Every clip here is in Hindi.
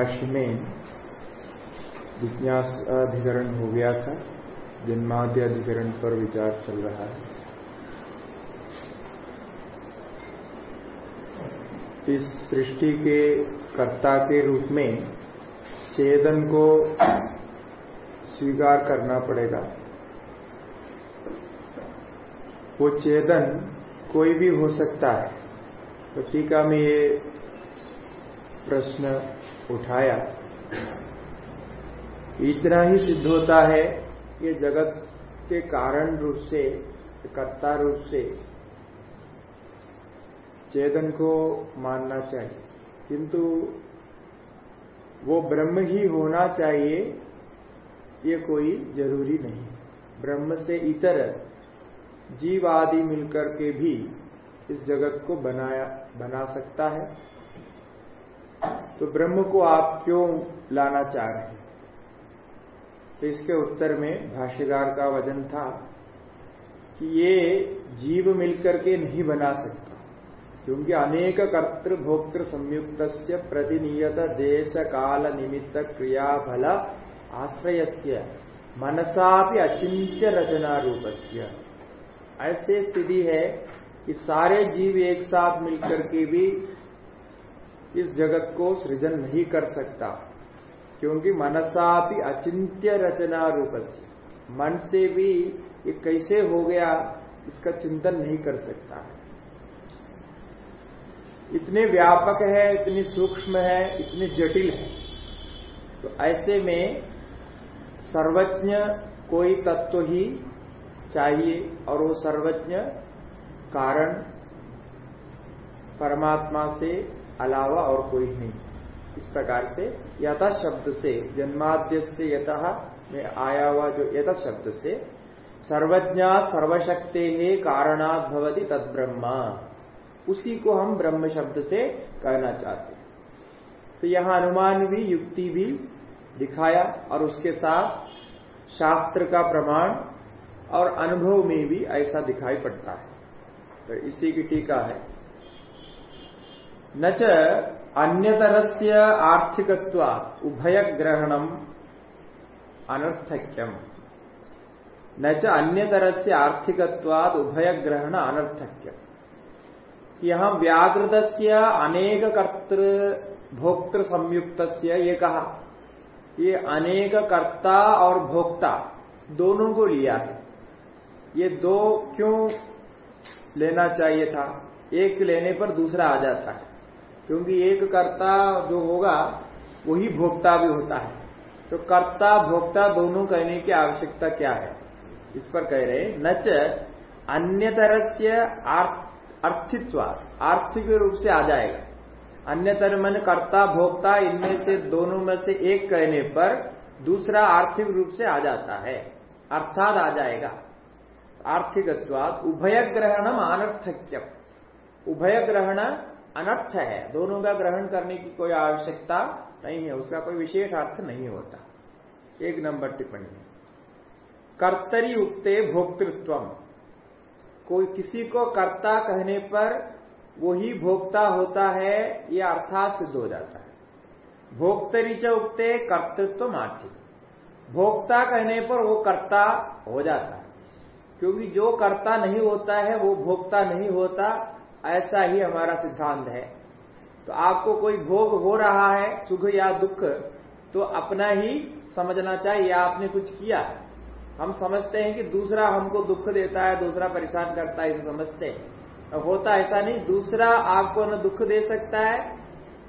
भाष्य में विज्ञास अधिकरण हो गया था जन्माद्य अधिकरण पर विचार चल रहा है। इस सृष्टि के कर्ता के रूप में चेतन को स्वीकार करना पड़ेगा। वो चेतन कोई भी हो सकता है। तो टीका में ये प्रश्न उठाया। इतना ही सिद्ध होता है कि जगत के कारण रूप से, कर्ता रूप से चेतन को मानना चाहिए। किंतु वो ब्रह्म ही होना चाहिए, ये कोई ज़रूरी नहीं ब्रह्म से इतर जीव आदि मिलकर के भी इस जगत को बनाया, बना सकता है। तो ब्रह्म को आप क्यों लाना चाह रहे हैं? तो इसके उत्तर में भाष्यकार का वज़न था कि ये जीव मिलकर के नहीं बना सकता, क्योंकि अनेक कर्तृ भोक्तृ संयुक्त प्रतिनियत देश काल निमित्त क्रियाफल आश्रय से मनसा भी अचिंत्य रचना रूपस्य। ऐसे स्थिति है कि सारे जीव एक साथ मिलकर के भी इस जगत को सृजन नहीं कर सकता, क्योंकि मनसा भी अचिंत्य रचना रूप मन से भी ये कैसे हो गया, इसका चिंतन नहीं कर सकता। है इतने व्यापक है, इतनी सूक्ष्म है, इतनी जटिल है। तो ऐसे में सर्वज्ञ कोई तत्व ही चाहिए, और वो सर्वज्ञ कारण परमात्मा से अलावा और कोई नहीं। इस प्रकार से यथा शब्द से जन्माद्य से यतः, में आया हुआ जो यथा शब्द से सर्वज्ञा सर्वशक्ति है कारणात् भवती तद ब्रह्मा। उसी को हम ब्रह्म शब्द से कहना चाहते हैं। तो यहाँ अनुमान भी, युक्ति भी दिखाया और उसके साथ शास्त्र का प्रमाण और अनुभव में भी ऐसा दिखाई पड़ता है। तो इसी की टीका है। न च अन्यतरस्य आर्थिकत्व उभय ग्रहणम अनर्थक्यम। न च अन्यतरस्य आर्थिकत्वाद उभय ग्रहण अनर्थक्यम। यहाँ व्याकृत अनेक कर्तृ भोक्तृ संयुक्त ये कहा ये अनेक कर्ता और भोक्ता दोनों को लिया है। ये दो क्यों लेना चाहिए था? एक लेने पर दूसरा आ जाता है। क्योंकि एक कर्ता जो होगा, वही भोक्ता भी होता है। तो कर्ता, भोक्ता दोनों कहने की आवश्यकता क्या है? इस पर कह रहे नच अन्य तरह से अर्थित्व आर्थिक रूप से आ जाएगा। अन्य तरह मन कर्ता, भोक्ता, इनमें से दोनों में से एक कहने पर दूसरा आर्थिक रूप से आ जाता है। अर्थात आ जाएगा। आर्थिकत्वाद उभय ग्रहणम अनर्थक्यम। उभय ग्रहण अनर्थ है। दोनों का ग्रहण करने की कोई आवश्यकता नहीं है। उसका कोई विशेष अर्थ नहीं होता। एक नंबर टिप्पणी। कर्तरी उक्ते भोक्तृत्व कोई किसी को कर्ता कहने पर वही भोक्ता होता है यह अर्थात सिद्ध हो जाता है। भोक्तरी च उक्ते कर्तृत्व आर्थिक। भोक्ता कहने पर वो कर्ता हो जाता है। क्योंकि जो कर्ता नहीं होता है, वो भोक्ता नहीं होता। ऐसा ही हमारा सिद्धांत है। तो आपको कोई भोग हो रहा है, सुख या दुख तो अपना ही समझना चाहिए, या आपने कुछ किया? हम समझते हैं कि दूसरा हमको दुख देता है, दूसरा परेशान करता है, इसे समझते हैं। होता ऐसा नहीं, दूसरा आपको न दुख दे सकता है,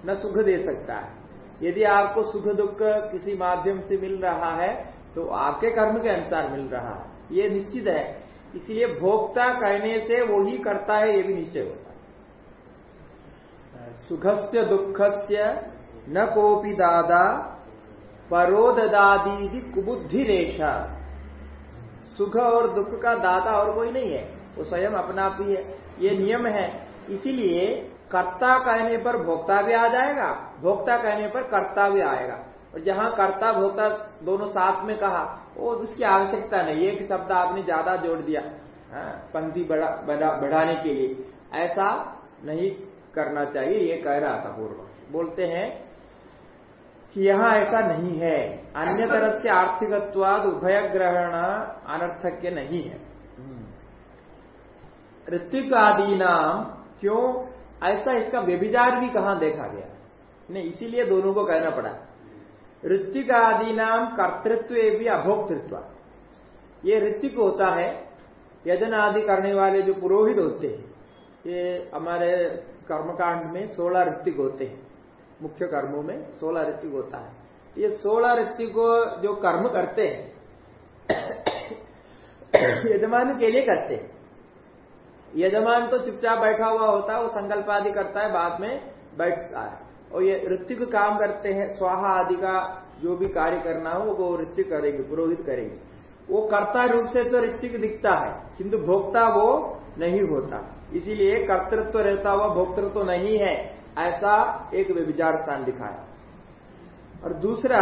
न सुख दे सकता है। यदि आपको सुख दुख किसी माध्यम से मिल रहा है तो आपके कर्म के अनुसार मिल रहा है। ये निश्चित है इसलिए भोक्ता कहने से वो ही करता है, ये भी निश्चय होता है। सुखस्य दुखस्य न कोपी दादा परोद परोदादी कुबुद्धि रेशा सुख और दुख का दाता और कोई नहीं है, वो स्वयं अपना आप ही है ये नियम है। इसीलिए कर्ता कहने पर भोक्ता भी आ जाएगा, भोक्ता कहने पर कर्ता भी आएगा। और जहाँ कर्ता भोक्ता दोनों साथ में कहा वो उसकी आवश्यकता नहीं एक शब्द आपने ज़्यादा जोड़ दिया। हाँ, पंक्ति बढ़ा, बढ़ा, बढ़ाने के लिए। ऐसा नहीं करना चाहिए ये कह रहा था पूर्व। बोलते हैं कि यहाँ ऐसा नहीं है। अन्य तरह से आर्थिकत्वाद उभय ग्रहण अनर्थक्य नहीं है। ऋत्विक आदि नाम क्यों? ऐसा इसका व्यभिचार भी कहाँ देखा गया? नहीं इसीलिए दोनों को कहना पड़ा। ऋत्विक आदि नाम कर्तृत्व भी अभोक्तृत्व। ये ऋत्विक होता है यजन आदि करने वाले जो पुरोहित होते हैं, ये हमारे कर्मकांड में सोलह ऋत्विक होते हैं, मुख्य कर्मों में सोलह ऋतिक होता है। ये सोलह ऋतिक जो कर्म करते हैं, यजमान के लिए करते हैं। यजमान तो चुपचाप बैठा हुआ होता है, वो संकल्प आदि करता है, बाद में बैठता है। और ये ऋतिक काम करते हैं स्वाहा आदि का जो भी कार्य करना हो वो ऋतिक करेंगे पुरोहित करेंगे। वो कर्ता रूप से तो ऋतिक दिखता है किंतु भोक्ता वो नहीं होता। इसीलिए कर्तृत्व तो रहता हुआ भोक्तृत्व तो नहीं है ऐसा एक विचार स्थान दिखाया। और दूसरा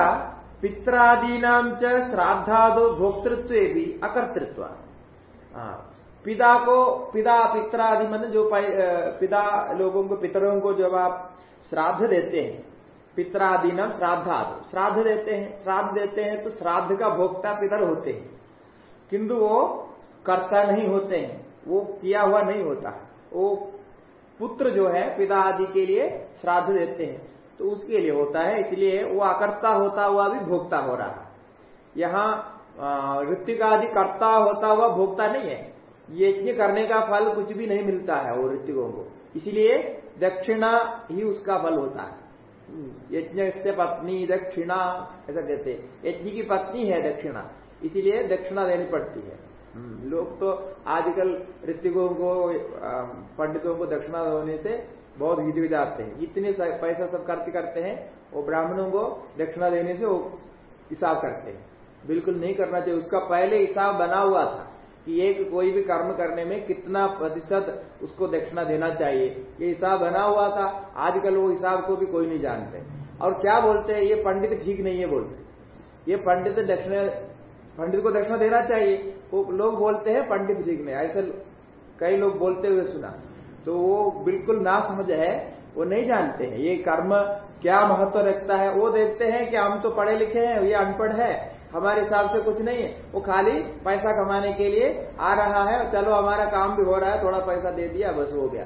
पित्रादीनाम च श्राद्धादो भोक्तृत्व भी अकर्तृत्व हाँ, पिता को, पिता पित्रादि मन जो पिता लोगों को, पितरों को जब आप श्राद्ध देते हैं पित्रादि नाम श्राद्धाद श्राद्ध देते हैं, श्राद्ध देते हैं तो श्राद्ध का भोक्ता पितर होते हैं। किंतु वो कर्ता नहीं होते हैं, वो किया हुआ नहीं होता। वो पुत्र जो है, पिता आदि के लिए श्राद्ध देते हैं तो उसके लिए होता है, इसलिए वो अकर्ता होता हुआ भी भोक्ता हो रहा है। यहाँ ऋतिक आदि कर्ता होता हुआ भोक्ता नहीं है। यज्ञ करने का फल कुछ भी नहीं मिलता है वो ऋतिकों को। इसलिए दक्षिणा ही उसका फल होता है। यज्ञ से पत्नी दक्षिणा ऐसा कहते यज्ञ की पत्नी है दक्षिणा इसीलिए दक्षिणा देनी पड़ती है। हम्म, लोग तो आजकल ऋतिकों को पंडितों को दक्षिणा होने से बहुत हिट जाते हैं। इतने पैसा सब करते करते हैं वो ब्राह्मणों को दक्षिणा देने से वो हिसाब करते हैं। बिल्कुल नहीं करना चाहिए। उसका पहले हिसाब बना हुआ था। कि एक कोई भी कर्म करने में कितना प्रतिशत उसको दक्षिणा देना चाहिए। ये हिसाब बना हुआ था, आजकल वो हिसाब को भी कोई नहीं जानते। और क्या बोलते हैं, ये पंडित ठीक नहीं है बोलते। ये पंडित दक्षिणा, पंडित को दक्षिणा देना चाहिए। वो लोग बोलते हैं पंडित ठीक नहीं, ऐसे कई लोग बोलते हुए सुना। तो वो बिल्कुल ना समझ है, वो नहीं जानते हैं। ये कर्म क्या महत्व रखता है, वो देखते हैं कि हम तो पढ़े लिखे हैं, ये अनपढ़ है। हमारे हिसाब से कुछ नहीं है। वो खाली पैसा कमाने के लिए आ रहा है और चलो हमारा काम भी हो रहा है, थोड़ा पैसा दे दिया, बस हो गया।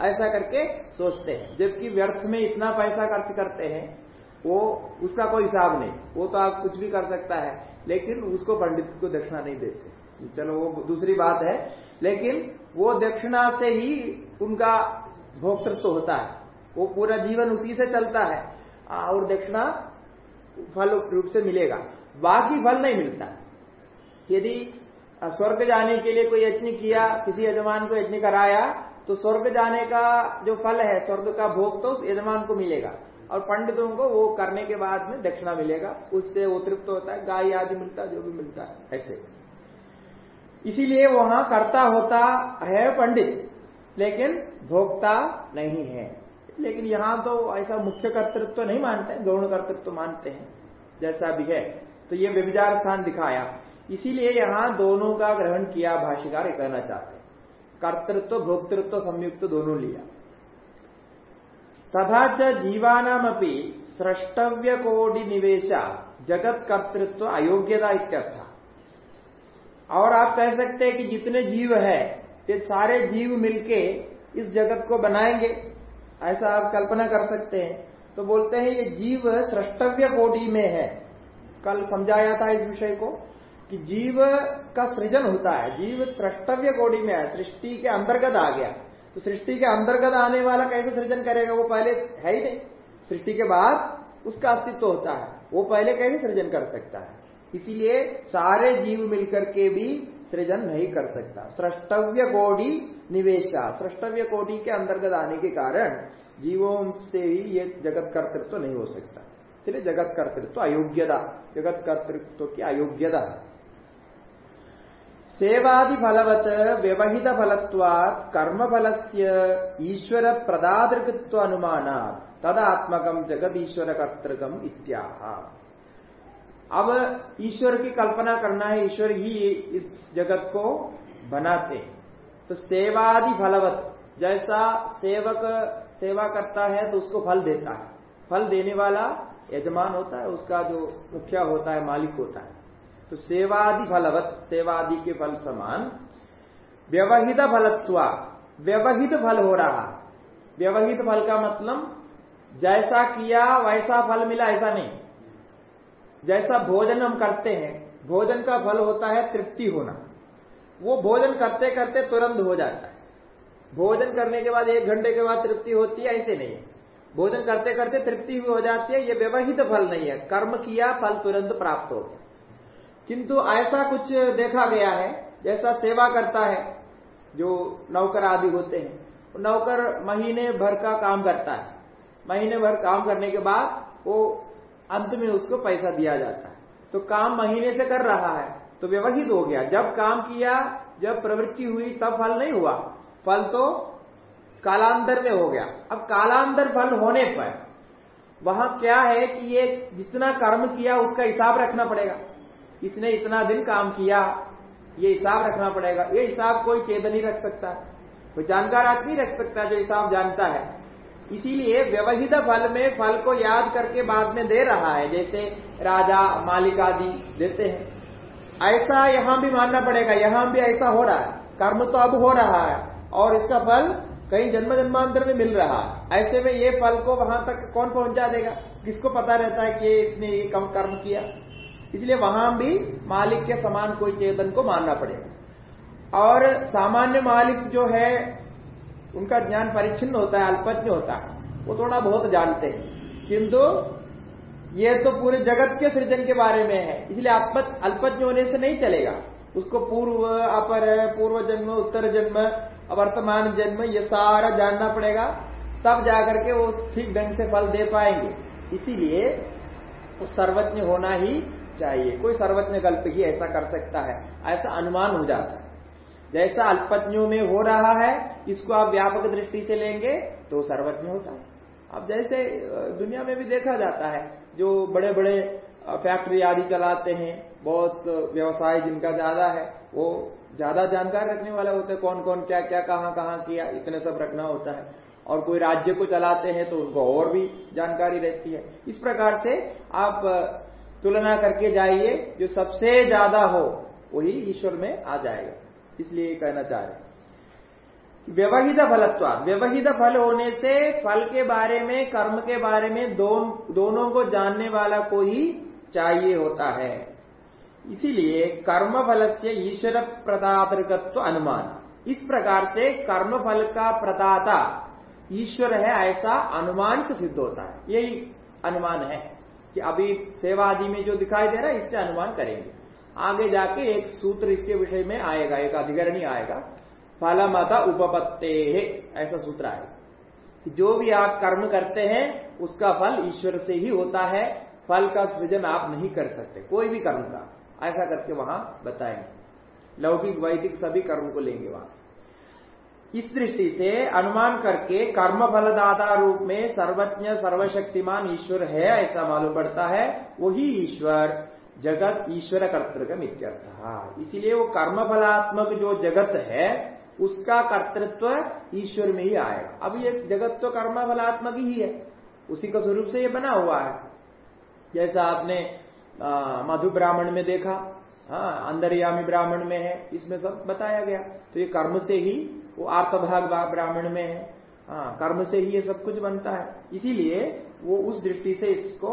ऐसा करके सोचते हैं। जबकि व्यर्थ में इतना पैसा खर्च करते हैं, वो उसका कोई हिसाब नहीं। वो तो आप कुछ भी कर सकता है, लेकिन उसको पंडित को दक्षिणा नहीं देते। चलो, वो दूसरी बात है। लेकिन वो दक्षिणा से ही उनका भोक्तृत्व होता है। वो पूरा जीवन उसी से चलता है। और दक्षिणा फल रूप से मिलेगा। बाकी फल नहीं मिलता। यदि स्वर्ग जाने के लिए कोई यज्ञ किया, किसी यजमान को यज्ञ कराया तो स्वर्ग जाने का जो फल है, स्वर्ग का भोग तो उस यजमान को मिलेगा। और पंडितों को वो करने के बाद में दक्षिणा मिलेगा। उससे वो तृप्त होता है, गाय आदि मिलता जो भी मिलता है, ऐसे। इसीलिए वहाँ कर्ता होता है पंडित, लेकिन भोक्ता नहीं है। लेकिन यहाँ तो ऐसा मुख्य कर्तृत्व तो नहीं मानते, गौण कर्तृत्व तो मानते हैं, जैसा भी है। तो ये व्यभिचार स्थान दिखाया। इसीलिए यहाँ दोनों का ग्रहण किया भाष्यकार कहना चाहते हैं। कर्तृत्व, भोक्तृत्व, संयुक्त दोनों लिया। तथा च जीवानामपि स्रष्टव्य कोटि निवेशा जगत कर्तृत्व अयोग्यता इत्यर्थ। और आप कह सकते हैं कि जितने जीव है, ये सारे जीव मिलके इस जगत को बनाएँगे। ऐसा आप कल्पना कर सकते हैं। तो बोलते हैं ये जीव सृष्टव्य कोटि में है। कल समझाया था इस विषय को कि जीव का सृजन होता है, जीव सृष्टव्य कोटि में है, सृष्टि के अंतर्गत आ गया। तो सृष्टि के अंतर्गत आने वाला कैसे सृजन करेगा? वो पहले है ही नहीं। सृष्टि के बाद उसका अस्तित्व होता है। वो पहले कैसे सृजन कर सकता है? इसीलिए सारे जीव मिलकर के भी सृजन नहीं कर सकता। सृष्टव्य कोटि निवेशा सृष्टव्य कोटि के अंतर्गत आने के कारण जीवों से ही ये जगत कर्तृत्व तो नहीं हो सकता। इसलिए जगत कर्तृत्व अयोग्यता। जगत कर्तृत्व की अयोग्यता। सेवादि फलवत, व्यवहित फलत्वात्, कर्म फल से ईश्वर प्रदातृकत्व अनुमान तदात्मकम जगत ईश्वर कर्तृकम इत्याह। अब ईश्वर की कल्पना करना है, ईश्वर ही इस जगत को बनाते तो सेवादि फलवत, जैसा सेवक सेवा करता है तो उसको फल देता है। फल देने वाला यजमान होता है, उसका जो मुखिया होता है, मालिक होता है। तो सेवादि फलवत, सेवादि के फल समान। व्यवहित फलत्वा, व्यवहित फल हो रहा। व्यवहित फल का मतलब जैसा किया, वैसा फल मिला, ऐसा नहीं। जैसा भोजन हम करते हैं, भोजन का फल होता है तृप्ति होना। वो भोजन करते करते तुरंत हो जाता है। भोजन करने के बाद एक घंटे के बाद तृप्ति होती है, ऐसे नहीं। भोजन करते करते तृप्ति भी हो जाती है, ये व्यवहित फल नहीं है। कर्म किया, फल तुरंत प्राप्त हो गया। किंतु ऐसा कुछ देखा गया है, जैसा सेवा करता है, जो नौकर आदि होते हैं नौकर महीने भर का काम करता है। महीने भर काम करने के बाद वो अंत में उसको पैसा दिया जाता है। तो काम महीने से कर रहा है तो व्यवहित हो गया। जब काम किया, जब प्रवृत्ति हुई, तब फल नहीं हुआ। फल तो कालांतर में हो गया। अब कालांतर फल होने पर वहाँ क्या है कि ये जितना कर्म किया उसका हिसाब रखना पड़ेगा। इसने इतना दिन काम किया, ये हिसाब रखना पड़ेगा। ये हिसाब कोई चेत नहीं रख सकता, कोई जानकार आदमी रख सकता जो हिसाब जानता है। इसीलिए व्यवहित फल में फल को याद करके बाद में दे रहा है, जैसे राजा, मालिक आदि देते हैं। ऐसा यहाँ भी मानना पड़ेगा, यहाँ भी ऐसा हो रहा है। कर्म तो अब हो रहा है, और इसका फल कहीं जन्म जन्मांतर में मिल रहा। ऐसे में ये फल को वहाँ तक कौन पहुँचा देगा? किसको पता रहता है कि इसने ये कम कर्म किया? इसलिए वहाँ भी मालिक के समान कोई चेतन को मानना पड़ेगा। और सामान्य मालिक जो है, उनका ज्ञान परिच्छिन्न होता है, अल्पज्ञ होता है। वो थोड़ा बहुत जानते हैं। किंतु ये तो पूरे जगत के सृजन के बारे में है। इसलिए अल्पज्ञ होने से नहीं चलेगा। उसको पूर्व, अपर, पूर्व जन्म, उत्तर जन्म वर्तमान जन्म ये सारा जानना पड़ेगा, तब जाकर के वो ठीक ढंग से फल दे पाएँगे। इसीलिए वो सर्वज्ञ होना ही चाहिए। कोई सर्वज्ञ कल्प ही ऐसा कर सकता है, ऐसा अनुमान हो जाता है। जैसा अल्पज्ञों में हो रहा है, इसको आप व्यापक दृष्टि से लेंगे तो सर्वज्ञ होता है। अब जैसे दुनिया में भी देखा जाता है, जो बड़े बड़े फैक्ट्री आदि चलाते हैं, बहुत व्यवसाय जिनका ज़्यादा है, वो ज़्यादा जानकार रखने वाले होते हैं कौन कौन क्या क्या कहाँ कहाँ किया इतने सब रखना होता है। और कोई राज्य को चलाते हैं तो उनको और भी जानकारी रहती है। इस प्रकार से आप तुलना करके जाइए जो सबसे ज़्यादा हो वही ईश्वर में आ जाएगा। इसलिए कहना चाह रहे व्यवहित फलत्व व्यवहित फल होने से फल के बारे में कर्म के बारे में दोन, दोनों को जानने वाला को ही चाहिए होता है। इसीलिए कर्म फल से ईश्वर प्रदातृकत्व अनुमान। इस प्रकार से कर्म फल का प्रदाता ईश्वर है, ऐसा अनुमान से सिद्ध होता है। यही अनुमान है कि अभी सेवा आदि में जो दिखाई दे रहा है, इससे अनुमान करेंगे। आगे जाके एक सूत्र इसके विषय में आएगा, एक अधिकरणी आएगा। फलमत उपपत्ते, ऐसा सूत्र आएगा। जो भी आप कर्म करते हैं, उसका फल ईश्वर से ही होता है। फल का सृजन आप नहीं कर सकते, कोई भी कर्म का। ऐसा करके वहाँ बताएँगे। लौकिक, वैदिक सभी कर्म को लेंगे वहाँ। इस दृष्टि से अनुमान करके कर्म फलदाता रूप में सर्वज्ञ, सर्वशक्तिमान ईश्वर है, ऐसा मालूम पड़ता है, वही ईश्वर, जगत ईश्वर कर्तृक मित्यर्थ इसीलिए वो कर्म फलात्मक जो जगत है, उसका कर्तृत्व ईश्वर में ही आएगा। अब ये जगत तो कर्म फलात्मक ही है, उसी का स्वरूप से ये बना हुआ है। जैसा आपने मधु ब्राह्मण में देखा हाँ अंदरयामी ब्राह्मण में है, इसमें सब बताया गया। तो ये कर्म से ही वो आर्तभाग ब्राह्मण में है। हाँ कर्म से ही ये सब कुछ बनता है। इसीलिए वो उस दृष्टि से इसको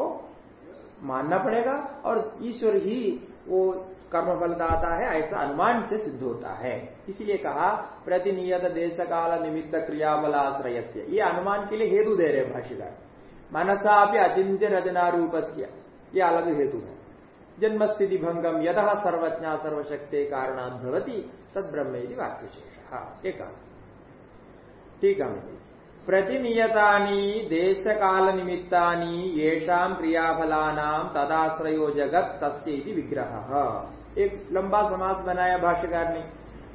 मानना पड़ेगा और ईश्वर ही वो कर्म फलदाता है, ऐसा अनुमान से सिद्ध होता है। इसीलिए कहा, प्रतिनियत देश काल निमित्त क्रियाबलाश्रय से ये अनुमान के लिए हेतु दे रहे भाषिकार मनसा भी अचिंत्य रचना रूप से ये अलग हेतु है। जन्म स्थिति भंगम यद सर्वज्ञा सर्वशक्ति कारणात भवती तद ब्रह्म वाक्य शेष हाँ एक। ठीक है प्रतिनियता देश काल निमित्ता येषा क्रियाफलानाम तदाश्रयो जगत तस्ती विग्रह। एक लंबा समास बनाया भाष्यकार ने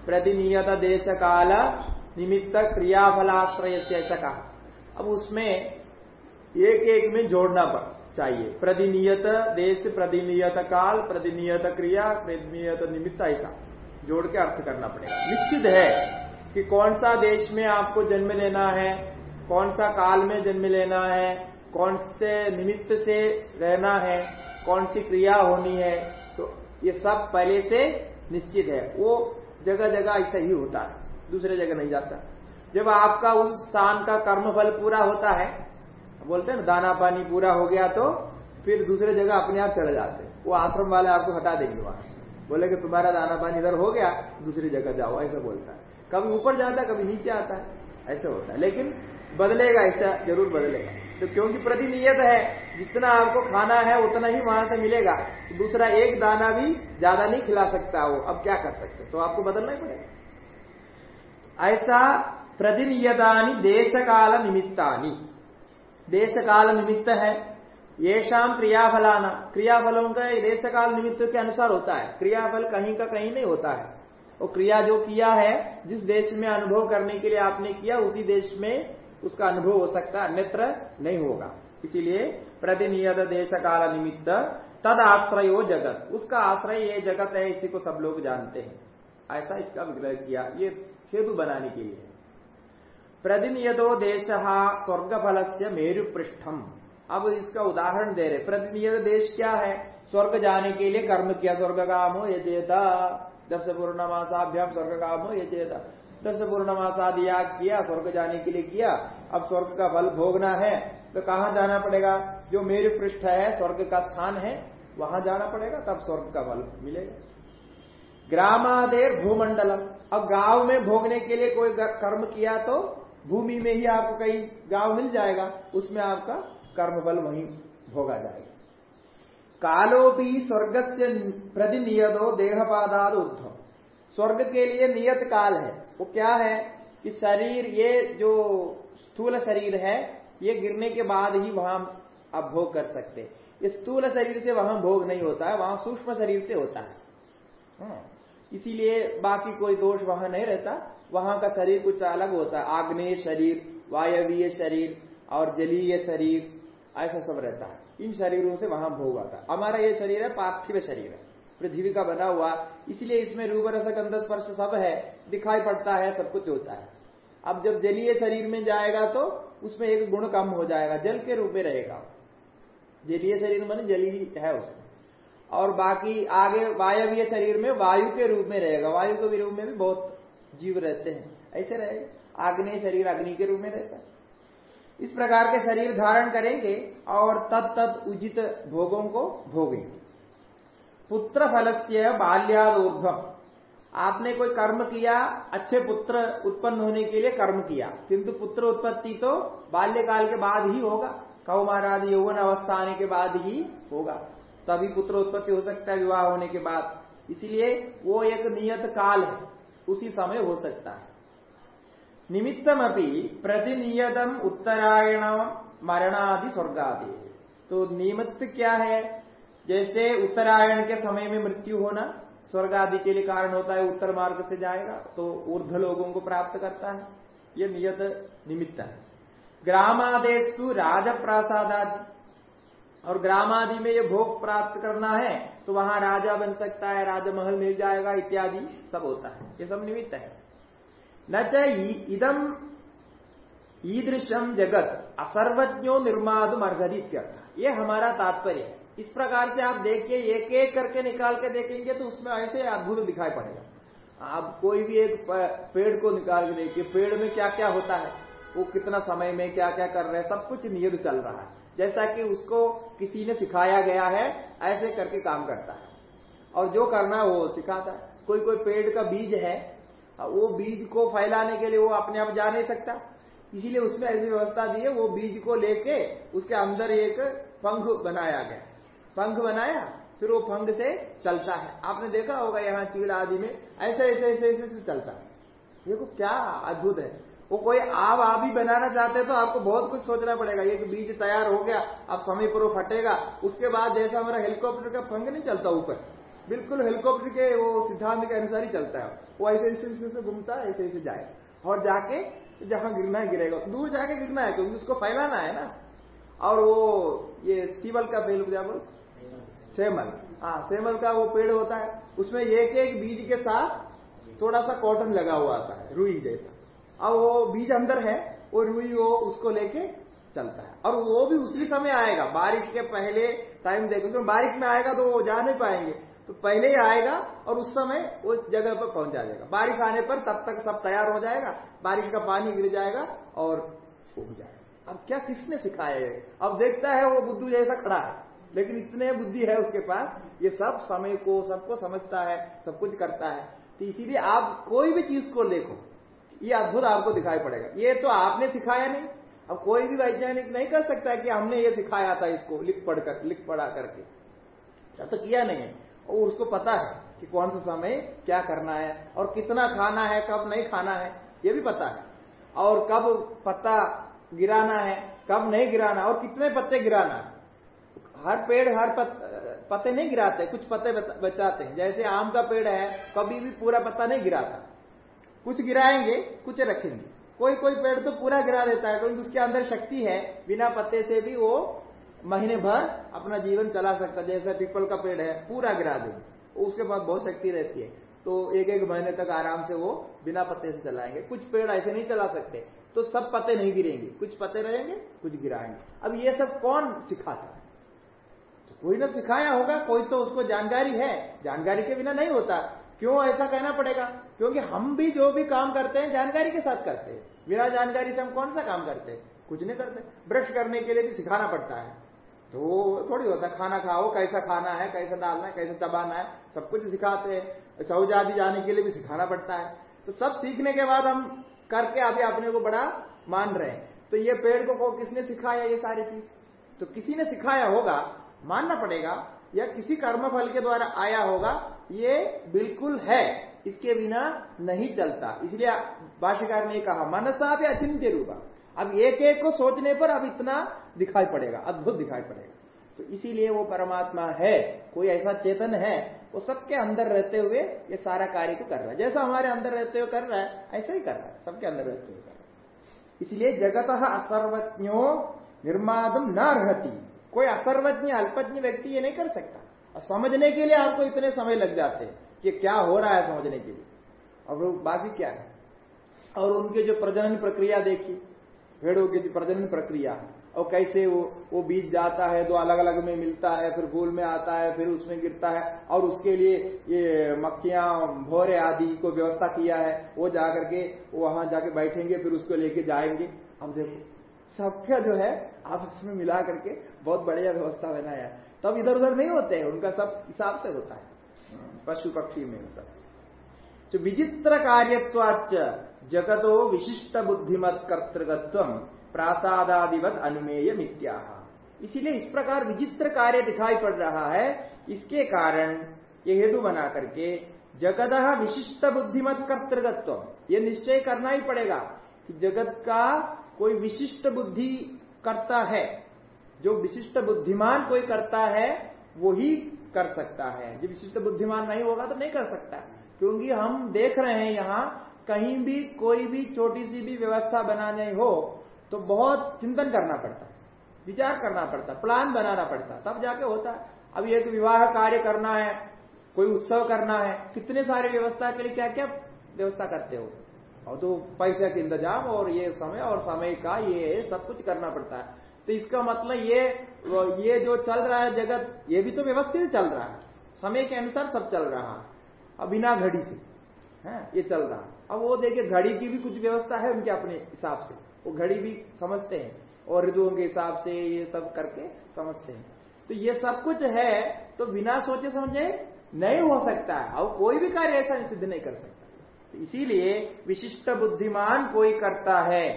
प्रतिनियत देश काल निमित्त क्रियाफलाश्रय कहा अब उसमें एक एक में जोड़ना चाहिए। प्रतिनियत देश प्रतिनियत काल, प्रतिनियत क्रिया, प्रतिनियत निमित्त ऐसा। जोड़ के अर्थ करना पड़ेगा। निश्चित है कि कौन सा देश में आपको जन्म लेना है, कौन सा काल में जन्म लेना है, कौन से निमित्त से रहना है, कौन सी क्रिया होनी है तो ये सब पहले से निश्चित है। वो जगह जगह ऐसा ही होता है, दूसरे जगह नहीं जाता। जब आपका उस स्थान का कर्मफल पूरा होता है बोलते हैं ना, दाना पानी पूरा हो गया तो फिर दूसरे जगह अपने आप चले जाते वो आश्रम वाले आपको हटा देंगे वहाँ। बोले कि तुम्हारा दाना पानी इधर हो गया, दूसरी जगह जाओ, ऐसा बोलता है। कभी ऊपर जाता है, कभी नीचे आता है, ऐसा होता है। लेकिन बदलेगा, ऐसा ज़रूर बदलेगा। तो क्योंकि प्रतिनियत है, जितना आपको खाना है, उतना ही वहाँ से मिलेगा। तो दूसरा एक दाना भी ज़्यादा नहीं खिला सकता वो। अब क्या कर सकते तो आपको बदलना ही पड़ेगा। ऐसा प्रतिनियतानी देश काल निमित्तानी देश काल निमित्त है। ये शाम क्रियाफलाना, क्रियाफलों का देश काल निमित्त के अनुसार होता है। क्रियाफल कहीं का कहीं नहीं होता है। वो क्रिया जो किया है, जिस देश में अनुभव करने के लिए आपने किया, उसी देश में उसका अनुभव हो सकता है, अन्यत्र नहीं होगा। इसीलिए प्रतिनियत देश काल निमित्त तद आश्रय हो जगत। उसका आश्रय ये जगत है, इसी को सब लोग जानते हैं। ऐसा इसका विग्रह किया। ये सेतु बनाने के लिए। प्रतिनियतो देश स्वर्ग फल से मेरु पृष्ठम अब इसका उदाहरण दे रहे प्रतिनियत देश क्या है? स्वर्ग जाने के लिए कर्म किया स्वर्ग काम हो ये चेता दस पूर्णमासाभ्याम स्वर्ग काम हो ये चेता दस पूर्णमासा याग किया, स्वर्ग जाने के लिए किया। अब स्वर्ग का फल भोगना है तो कहाँ जाना पड़ेगा? जो मेरु पृष्ठ है, स्वर्ग का स्थान है, वहाँ जाना पड़ेगा, तब स्वर्ग का फल मिलेगा। ग्रामादेर भूमंडलम। अब गाँव में भोगने के लिए कोई कर्म किया तो भूमि में ही आपको कहीं गाँव मिल जाएगा, उसमें आपका कर्म बल वहीं भोगा जाएगा। कालो भी स्वर्ग से प्रतिनियतो देहपादाद उद्धव। स्वर्ग के लिए नियत काल है। वो क्या है? कि शरीर, ये जो स्थूल शरीर है, ये गिरने के बाद ही वहाँ आप भोग कर सकते स्थूल शरीर से वहाँ भोग नहीं होता है, वहाँ सूक्ष्म शरीर से होता है। हाँ। इसीलिए बाकी कोई दोष वहाँ नहीं रहता। वहाँ का शरीर कुछ अलग होता है। आग्नेय शरीर, वायवीय शरीर और जलीय शरीर, ऐसा सब रहता है। इन शरीरों से वहाँ भोग आता है। हमारा ये शरीर है, पार्थिव शरीर है। पृथ्वी का बना हुआ। इसलिए इसमें रूप, रस, गंध, स्पर्श सब है। दिखाई पड़ता है, सब कुछ होता है। अब जब जलीय शरीर में जाएगा तो उसमें एक गुण कम हो जाएगा। जल के रूप में रहेगा। जलीय शरीर में जली है उसमें। और बाकी आगे वायवीय शरीर में वायु के रूप में रहेगा। वायु के रूप में भी बहुत जीव रहते हैं। ऐसे रहे। आग्नेय शरीर अग्नि के रूप में रहता है। इस प्रकार के शरीर धारण करेंगे और तत् तत् उचित भोगों को भोगेंगे पुत्र फल से बाल्यादूर्धम आपने कोई कर्म किया, अच्छे पुत्र उत्पन्न होने के लिए कर्म किया। किंतु पुत्र उत्पत्ति तो बाल्यकाल के बाद ही होगा। कौ महाराज, यौवन अवस्था आने के बाद ही होगा। तभी पुत्र उत्पत्ति हो सकता है, विवाह होने के बाद। इसलिए वो एक नियत काल है। उसी समय हो सकता है। निमित्तम अभी प्रतिनियतम उत्तरायण मरणादि स्वर्गादि। तो निमित्त क्या है? जैसे उत्तरायण के समय में मृत्यु होना स्वर्ग आदि के लिए कारण होता है, उत्तर मार्ग से जाएगा तो ऊर्ध लोगों को प्राप्त करता है। यह नियत निमित्त है। ग्रामादेश राजप्रासाद आदि ग्राम आदि में ये भोग प्राप्त करना है तो वहाँ राजा बन सकता है, राजमहल मिल जाएगा, इत्यादि सब होता है। ये सब निमित्त है। न इदम ईदृशम जगत, असर्वज्ञो निर्माद अर्घदित ये हमारा तात्पर्य है। इस प्रकार से आप देखिए एक एक करके निकाल के देखेंगे तो उसमें ऐसे अद्भुत दिखाई पड़ेगा। आप कोई भी एक पेड़ को निकाल के देखिए, पेड़ में क्या क्या होता है, वो कितना समय में क्या क्या कर रहे हैं, सब कुछ नियत चल रहा है। जैसा कि उसको किसी ने सिखाया गया है, ऐसे करके काम करता है। और जो करना है वो सिखाता है। कोई कोई पेड़ का बीज है वो बीज को फैलाने के लिए वो अपने आप जा नहीं सकता। इसीलिए उसमें ऐसी व्यवस्था दी है, वो बीज को लेके उसके अंदर एक पंख बनाया गया। पंख बनाया, फिर वो पंख से चलता है। आपने देखा होगा यहाँ चीड़ आदि में ऐसे ऐसे ऐसे ऐसे चलता है। देखो क्या अद्भुत है। वो कोई आप आप ही बनाना चाहते हैं तो आपको बहुत कुछ सोचना पड़ेगा। एक बीज तैयार हो गया, अब समय पर वो फटेगा। उसके बाद जैसा हमारा हेलीकॉप्टर का पंख नहीं चलता ऊपर। बिल्कुल हेलीकॉप्टर के वो सिद्धांत के अनुसार ही चलता है। वो ऐसे ऐसे ऐसे घूमता है, ऐसे ऐसे जाए। और जाके जहाँ गिरना है गिरेगा। दूर जाके गिरना है, क्योंकि उसको फैलाना है ना। और वो ये सीवल का बेल क्या बोल? सेमल। हाँ सेमल का वो पेड़ होता है। उसमें एक एक बीज के साथ थोड़ा सा कॉटन लगा हुआ आता है रुई जैसा। अब वो बीज अंदर है, वो रुई, वो उसको लेके चलता है। और वो भी उसी समय आएगा, बारिश के पहले टाइम देखो क्योंकि बारिश में आएगा तो वो जा नहीं पाएँगे। तो पहले ही आएगा और उस समय उस जगह पर पहुँच जाएगा बारिश आने पर तब तक सब तैयार हो जाएगा, बारिश का पानी गिर जाएगा और उग जाएगा। अब क्या किसने सिखाया है अब देखता है वो बुद्धू जैसा खड़ा है, लेकिन इतने बुद्धि है उसके पास, ये सब समय को, सबको समझता है, सब कुछ करता है। तो इसीलिए आप कोई भी चीज़ को देखो ये अद्भुत आपको दिखाई पड़ेगा। ये तो आपने सिखाया नहीं। अब कोई भी वैज्ञानिक नहीं कर सकता कि हमने ये सिखाया था इसको लिख पढ़कर लिख पढ़ा करके। ऐसा तो किया नहीं है। और उसको पता है कि कौन सा समय क्या करना है और कितना खाना है कब नहीं खाना है ये भी पता है। और कब पत्ता गिराना है कब नहीं गिराना और कितने पत्ते गिराना है। हर पेड़ हर पत, पत्ते नहीं गिराते कुछ पत्ते बचाते हैं। जैसे आम का पेड़ है कभी भी पूरा पत्ता नहीं गिराता। कुछ गिराएँगे, कुछ रखेंगे। कोई कोई पेड़ तो पूरा गिरा देता है, क्योंकि उसके अंदर शक्ति है। बिना पत्ते से भी वो महीने भर अपना जीवन चला सकता है। जैसे पीपल का पेड़ है, पूरा गिरा देंगे। उसके पास बहुत शक्ति रहती है। तो एक एक महीने तक आराम से वो बिना पत्ते से चलाएँगे। कुछ पेड़ ऐसे नहीं चला सकते तो सब पत्ते नहीं गिरेंगे। कुछ पत्ते रहेंगे, कुछ गिराएँगे। अब ये सब कौन सिखाता है? तो कोई ना सिखाया होगा, कोई तो उसको जानकारी है। जानकारी के बिना नहीं होता। क्यों ऐसा कहना पड़ेगा? क्योंकि हम भी जो भी काम करते हैं, जानकारी के साथ करते हैं। बिना जानकारी से हम कौन सा काम करते हैं? कुछ नहीं करते। ब्रश करने के लिए भी सिखाना पड़ता है। तो थोड़ी होता खाना खाओ, कैसा खाना है, कैसा डालना है, कैसे दबाना है, सब कुछ सिखाते हैं। शौच आदि जाने के लिए भी सिखाना पड़ता है। तो सब सीखने के बाद हम करके अभी अपने को बड़ा मान रहे हैं। तो ये पेड़ को किसने सिखाया ये सारी चीज़? तो किसी ने सिखाया होगा, मानना पड़ेगा, या किसी कर्म फल के द्वारा आया होगा ये बिल्कुल है। इसके बिना नहीं चलता। इसलिए भाष्यकार ने कहा, मनसा भी अचिंत्य रूपा। अब एक एक को सोचने पर अब इतना दिखाई पड़ेगा, अद्भुत दिखाई पड़ेगा। तो इसीलिए वो परमात्मा है, कोई ऐसा चेतन है, वो सबके अंदर रहते हुए ये सारा कार्य को कर रहा है। जैसा हमारे अंदर रहते हुए कर रहा है, ऐसा ही कर रहा है, सबके अंदर रहते हुए कर रहा है। इसलिए जगत असर्वज्ञो निर्मादम न रहती कोई असर्वज्ञ, अल्पज्ञ व्यक्ति ये नहीं कर सकता। और समझने के लिए आपको इतने समय लग जाते हैं कि क्या हो रहा है समझने के लिए। और वो बाकी क्या है? और उनके जो प्रजनन प्रक्रिया देखी, भेड़ों की प्रजनन प्रक्रिया, और कैसे वो वो बीज जाता है, दो अलग अलग में मिलता है, फिर फूल में आता है, फिर उसमें गिरता है, और उसके लिए ये मक्खियाँ, भोरे आदि को व्यवस्था किया है, वो जाकर के वहाँ जाके बैठेंगे, फिर उसको लेके जाएँगे। हम देखो। सबका जो है आपस में मिला करके बहुत बढ़िया व्यवस्था बनाया तब इधर उधर नहीं होते हैं उनका सब हिसाब से होता है। पशु पक्षी में सब। जो विचित्र कार्यवाच जगतो विशिष्ट बुद्धिमत कर्तृत्व प्रासादादिवत अनुमेय मित्या इसीलिए इस प्रकार विचित्र कार्य दिखाई पड़ रहा है। इसके कारण ये हेतु बना करके जगत विशिष्ट बुद्धिमत कर्तृत्व ये निश्चय करना ही पड़ेगा कि जगत का कोई विशिष्ट बुद्धि करता है, जो विशिष्ट बुद्धिमान कोई करता है वो ही कर सकता है। जो विशिष्ट बुद्धिमान नहीं होगा तो नहीं कर सकता। क्योंकि हम देख रहे हैं यहाँ, कहीं भी कोई भी छोटी सी भी व्यवस्था बनाने हो तो बहुत चिंतन करना पड़ता, विचार करना पड़ता, प्लान बनाना पड़ता, तब जाके होता। है अब एक विवाह कार्य करना है, कोई उत्सव करना है, कितने सारे व्यवस्था के लिए क्या क्या व्यवस्था करते हो? और तो पैसे के इंतज़ाम और ये समय और समय का ये सब कुछ करना पड़ता है। तो इसका मतलब ये ये जो चल रहा है जगत, ये भी तो व्यवस्थित चल रहा है। समय के अनुसार सब चल रहा है। अब बिना घड़ी से, है, ये चल रहा है। अब वो देखिए, घड़ी की भी कुछ व्यवस्था है उनके अपने हिसाब से। वो घड़ी भी समझते हैं और ऋतुओं के हिसाब से ये सब करके समझते हैं। तो ये सब कुछ है तो बिना सोचे समझे नहीं हो सकता है। और कोई भी कार्य ऐसा सिद्ध नहीं कर सकता। इसीलिए विशिष्ट बुद्धिमान कोई करता है।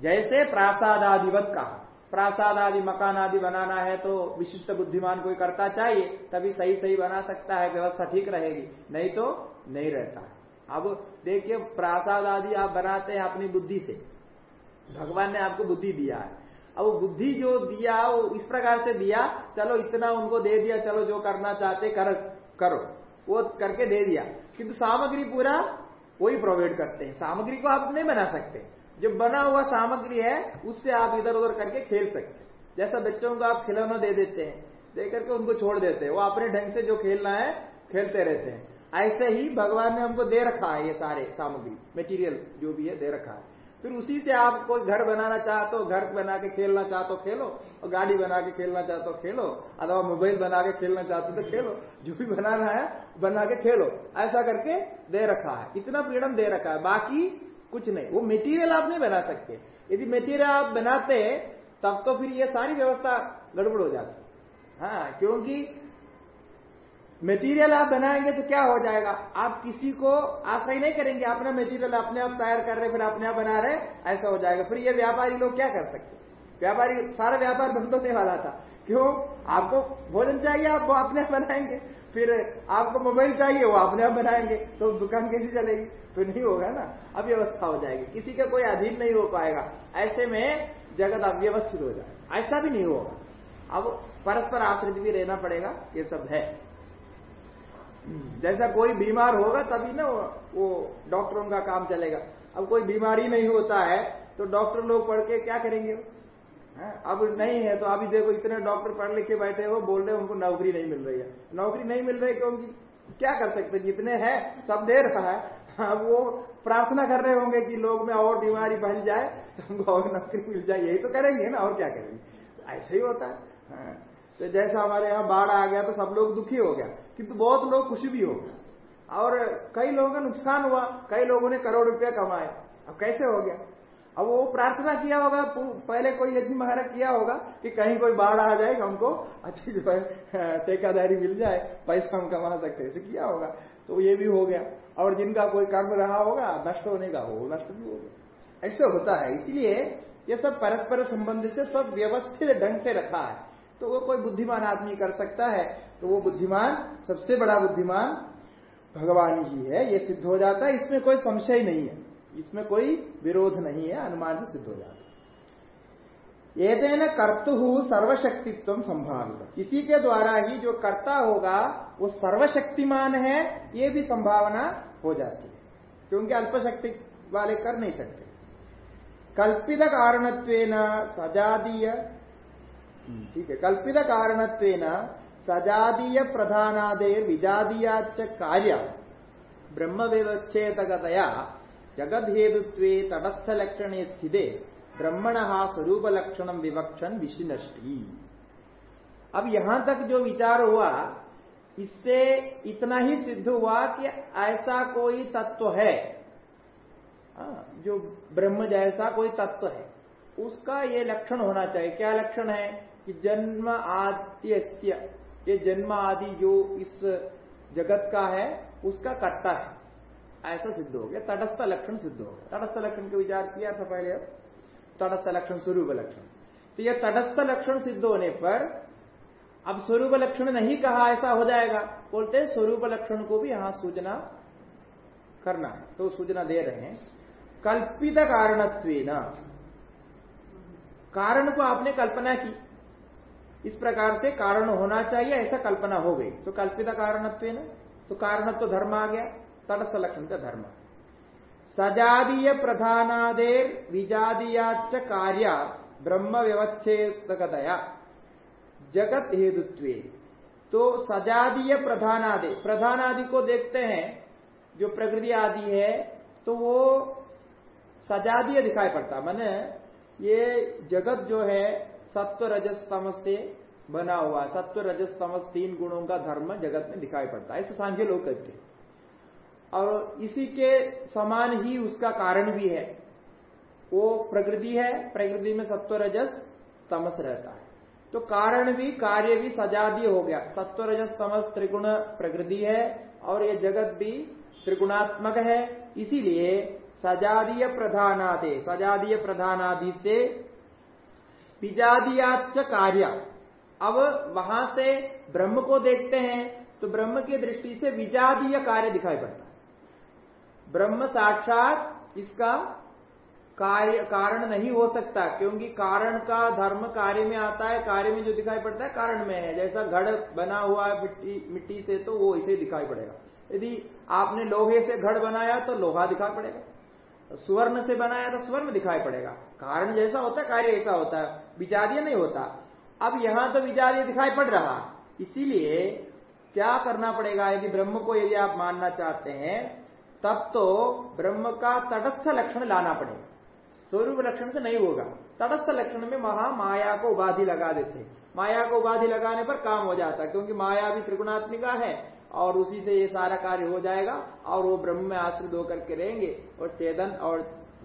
जैसे प्रासाद प्रासादादिवत का प्रासाद आदि मकान आदि बनाना है तो विशिष्ट बुद्धिमान कोई करता चाहिए, तभी सही सही बना सकता है, व्यवस्था ठीक रहेगी, नहीं तो नहीं रहता। अब देखिए प्रासाद आदि आप बनाते हैं अपनी बुद्धि से, भगवान ने आपको बुद्धि दिया है। अब बुद्धि जो दिया, वो इस प्रकार से दिया, चलो इतना उनको दे दिया, चलो जो करना चाहते, कर, करो, वो करके दे दिया। किंतु सामग्री पूरा वही प्रोवाइड करते हैं। सामग्री को आप नहीं बना सकते। जो बना हुआ सामग्री है, उससे आप इधर उधर करके खेल सकते जैसा बच्चों को आप खिलौना दे देते हैं, दे करके उनको छोड़ देते हैं। वो अपने ढंग से जो खेलना है, खेलते रहते हैं। ऐसे ही भगवान ने हमको दे रखा है ये सारे सामग्री मटेरियल जो भी है, दे रखा है। फिर उसी से आप कोई घर बनाना चाहते हो, घर बना के खेलना चाहते हो, खेलो। और गाड़ी बना के खेलना चाहते हो, खेलो। अथवा मोबाइल बना के खेलना चाहते हो तो खेलो। जो भी बनाना है, बना के खेलो। ऐसा करके दे रखा है। इतना फ्रीडम दे रखा है। बाकी कुछ नहीं। वो मेटीरियल आप नहीं बना सकते। यदि मेटीरियल आप बनाते, तब तो फिर ये सारी व्यवस्था गड़बड़ हो जाती। हाँ क्योंकि मेटीरियल आप बनाएँगे तो क्या हो जाएगा? आप किसी को आश्रय नहीं करेंगे, अपना मेटीरियल अपने आप तैयार कर रहे, फिर अपने आप बना रहे, ऐसा हो जाएगा। फिर ये व्यापारी लोग क्या कर सकते व्यापारी, सारा व्यापार बंद होने वाला था। क्यों? आपको भोजन चाहिए, आप वो अपने आप बनाएँगे। फिर आपको मोबाइल चाहिए, वो अपने आप बनाएँगे। तो दुकान कैसी चलेगी? तो नहीं होगा ना। अव्यवस्था हो जाएगी। किसी का कोई अधीन नहीं हो पाएगा। ऐसे में जगत अव्यवस्थित हो जाए ऐसा भी नहीं होगा। अब परस्पर आश्रित भी रहना पड़ेगा, ये सब है। जैसा कोई बीमार होगा तभी ना वो डॉक्टरों का काम चलेगा। अब कोई बीमारी नहीं होता है तो डॉक्टर लोग पढ़ के क्या करेंगे? अब नहीं है तो अभी देखो इतने डॉक्टर पढ़ लिख के बैठे हो बोल रहे उनको नौकरी नहीं मिल रही है। नौकरी नहीं मिल रही क्योंकि क्या? कर सकते? जितने हैं, सब दे रहा है। अब वो प्रार्थना कर रहे होंगे कि लोग में और बीमारी फैल जाए तो हमको और नौकरी मिल जाए। यही तो करेंगे ना, और क्या करेंगे? ऐसे ही होता है। हाँ। तो जैसा हमारे यहाँ बाढ़ आ गया तो सब लोग दुखी हो गया। किंतु बहुत लोग खुशी भी हो और कई लोगों का नुकसान हुआ, कई लोगों ने करोड़ रुपया कमाए। अब कैसे हो गया? अब वो प्रार्थना किया होगा पहले कोई यज्ञ महाराज किया होगा कि कहीं कोई बाढ़ आ जाए हमको अच्छी जो है टेकादारी मिल जाए, पैसा हम कमा सकते ऐसे किया होगा। तो ये भी हो गया। और जिनका कोई कर्म रहा होगा, नष्ट होने का हो, नष्ट भी हो गया। ऐसे होता है। इसलिए ये सब परस्पर संबंध से सब व्यवस्थित ढंग से रखा है। तो वो कोई बुद्धिमान आदमी कर सकता है। तो वो बुद्धिमान, सबसे बड़ा बुद्धिमान भगवान ही है, ये सिद्ध हो जाता है, इसमें कोई संशय नहीं है। इसमें कोई विरोध नहीं है अनुमान से सिद्ध हो जाता है। ये कर्तु सर्वशक्तित्व संभावित इसी के द्वारा ही जो कर्ता होगा, वो सर्वशक्तिमान है, ये भी संभावना हो जाती है। क्योंकि अल्पशक्ति वाले कर नहीं सकते। कल्पित कारणत्व सजादीय। ठीक है, कल्पित कारणत्व प्रधानादेर विजादीयाच कार्य ब्रह्म हेतुत्वे तटस्थ लक्षणे स्थिते ब्रह्मण स्वरूप लक्षण विवक्षण विशिनष्टि अब यहाँ तक जो विचार हुआ, इससे इतना ही सिद्ध हुआ कि ऐसा कोई तत्व है। जो ब्रह्म जैसा कोई तत्व है, उसका ये लक्षण होना चाहिए। क्या लक्षण है? कि जन्म आद्य ये जन्म आदि जो इस जगत का है, उसका कर्ता है। ऐसा सिद्ध हो गया। तटस्थ लक्षण सिद्ध हो गया। तटस्थ लक्षण के विचार किया था पहले अब। तटस्थ लक्षण, स्वरूप लक्षण। तो यह तटस्थ लक्षण सिद्ध होने पर अब स्वरूप लक्षण नहीं कहा, ऐसा हो जाएगा। बोलते हैं स्वरूप लक्षण को भी यहाँ सूचना करना है। तो सूचना दे रहे हैं। कल्पित कारणत्व कारण को आपने कल्पना की। इस प्रकार से कारण होना चाहिए, ऐसा कल्पना हो गई। तो कल्पित कारणत्व तो कारणत्व तो धर्म आ गया तटस्थ लक्षण का धर्म। सजादीय प्रधानादेर विजादीयाच कार्य ब्रह्म व्यवच्छेदकतया जगत हेतुत्व। तो सजादीय प्रधानादि प्रधानादि को देखते हैं, जो प्रकृति आदि है तो वो सजादीय दिखाई पड़ता। मैंने ये जगत जो है सत्व रजस तमस से बना हुआ सत्व रजस तमस तीन गुणों का धर्म जगत में दिखाई पड़ता है। ऐसे सांझे लोग कहते हैं और इसी के समान ही उसका कारण भी है। वो प्रकृति है, प्रकृति में सत्व रजस तमस रहता है। तो कारण भी, कार्य भी सजादी हो गया। सत्व रजस तमस त्रिगुण प्रकृति है और ये जगत भी त्रिगुणात्मक है। इसीलिए सजादीय प्रधानादि सजादीय प्रधानादि से पिजादियाच कार्य अब वहाँ से ब्रह्म को देखते हैं तो ब्रह्म की दृष्टि से विजादीय कार्य दिखाई पड़ता है। ब्रह्म साक्षात इसका कार्य, कारण नहीं हो सकता, क्योंकि कारण का धर्म कार्य में आता है, कार्य में जो दिखाई पड़ता है, कारण में है। जैसा घड़ बना हुआ है मिट्टी मिट्टी से तो वो इसे दिखाई पड़ेगा। यदि आपने लोहे से घड़ बनाया तो लोहा दिखाई पड़ेगा। स्वर्ण से बनाया तो स्वर्ण दिखाई पड़ेगा। कारण जैसा होता है, कार्य ऐसा होता है। विचार्य नहीं होता। अब यहाँ तो विचार्य दिखाई पड़ रहा। इसीलिए क्या करना पड़ेगा? यदि ब्रह्म को यदि आप मानना चाहते हैं, तब तो ब्रह्म का तटस्थ लक्षण लाना पड़ेगा। स्वरूप लक्षण से नहीं होगा। तटस्थ लक्षण में महा माया को उपाधि लगा देते माया को उपाधि लगाने पर काम हो जाता क्योंकि माया भी त्रिगुणात्मिका है, और उसी से ये सारा कार्य हो जाएगा, और वो ब्रह्म में आश्रित होकर के रहेंगे, और चेतन और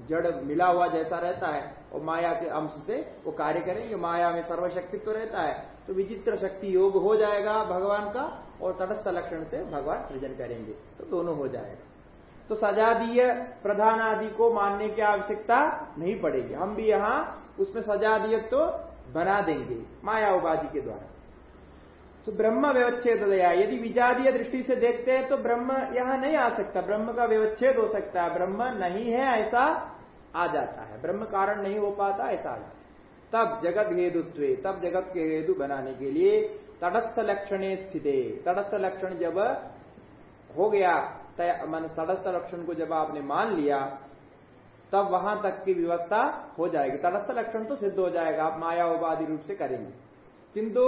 जड़ मिला हुआ जैसा रहता है और माया के अंश से वो कार्य करेंगे माया में सर्वशक्तित्व तो रहता है। तो विचित्र शक्ति योग हो जाएगा भगवान का और तटस्थ लक्षण से भगवान सृजन करेंगे। तो दोनों हो जाएगा। तो सजादीय प्रधान आदि को मानने की आवश्यकता नहीं पड़ेगी। हम भी यहाँ उसमें सजादीय तो बना देंगे माया उपाधि के द्वारा। तो ब्रह्म व्यवच्छेद यदि विजादीय दृष्टि से देखते हैं तो ब्रह्म यहाँ नहीं आ सकता। ब्रह्म का व्यवच्छेद हो सकता है। ब्रह्म नहीं है, ऐसा आ जाता है। ब्रह्म कारण नहीं हो पाता, ऐसा आ जाता तब जगत हेतुत्व, तब जगत के हेतु बनाने के लिए तटस्थ लक्षण स्थित। तटस्थ लक्षण जब हो गया मान तटस्थ लक्षण को जब आपने मान लिया, तब वहाँ तक की व्यवस्था हो जाएगी। तटस्थ लक्षण तो सिद्ध हो जाएगा, आप माया उपाधि रूप से करेंगे। किंतु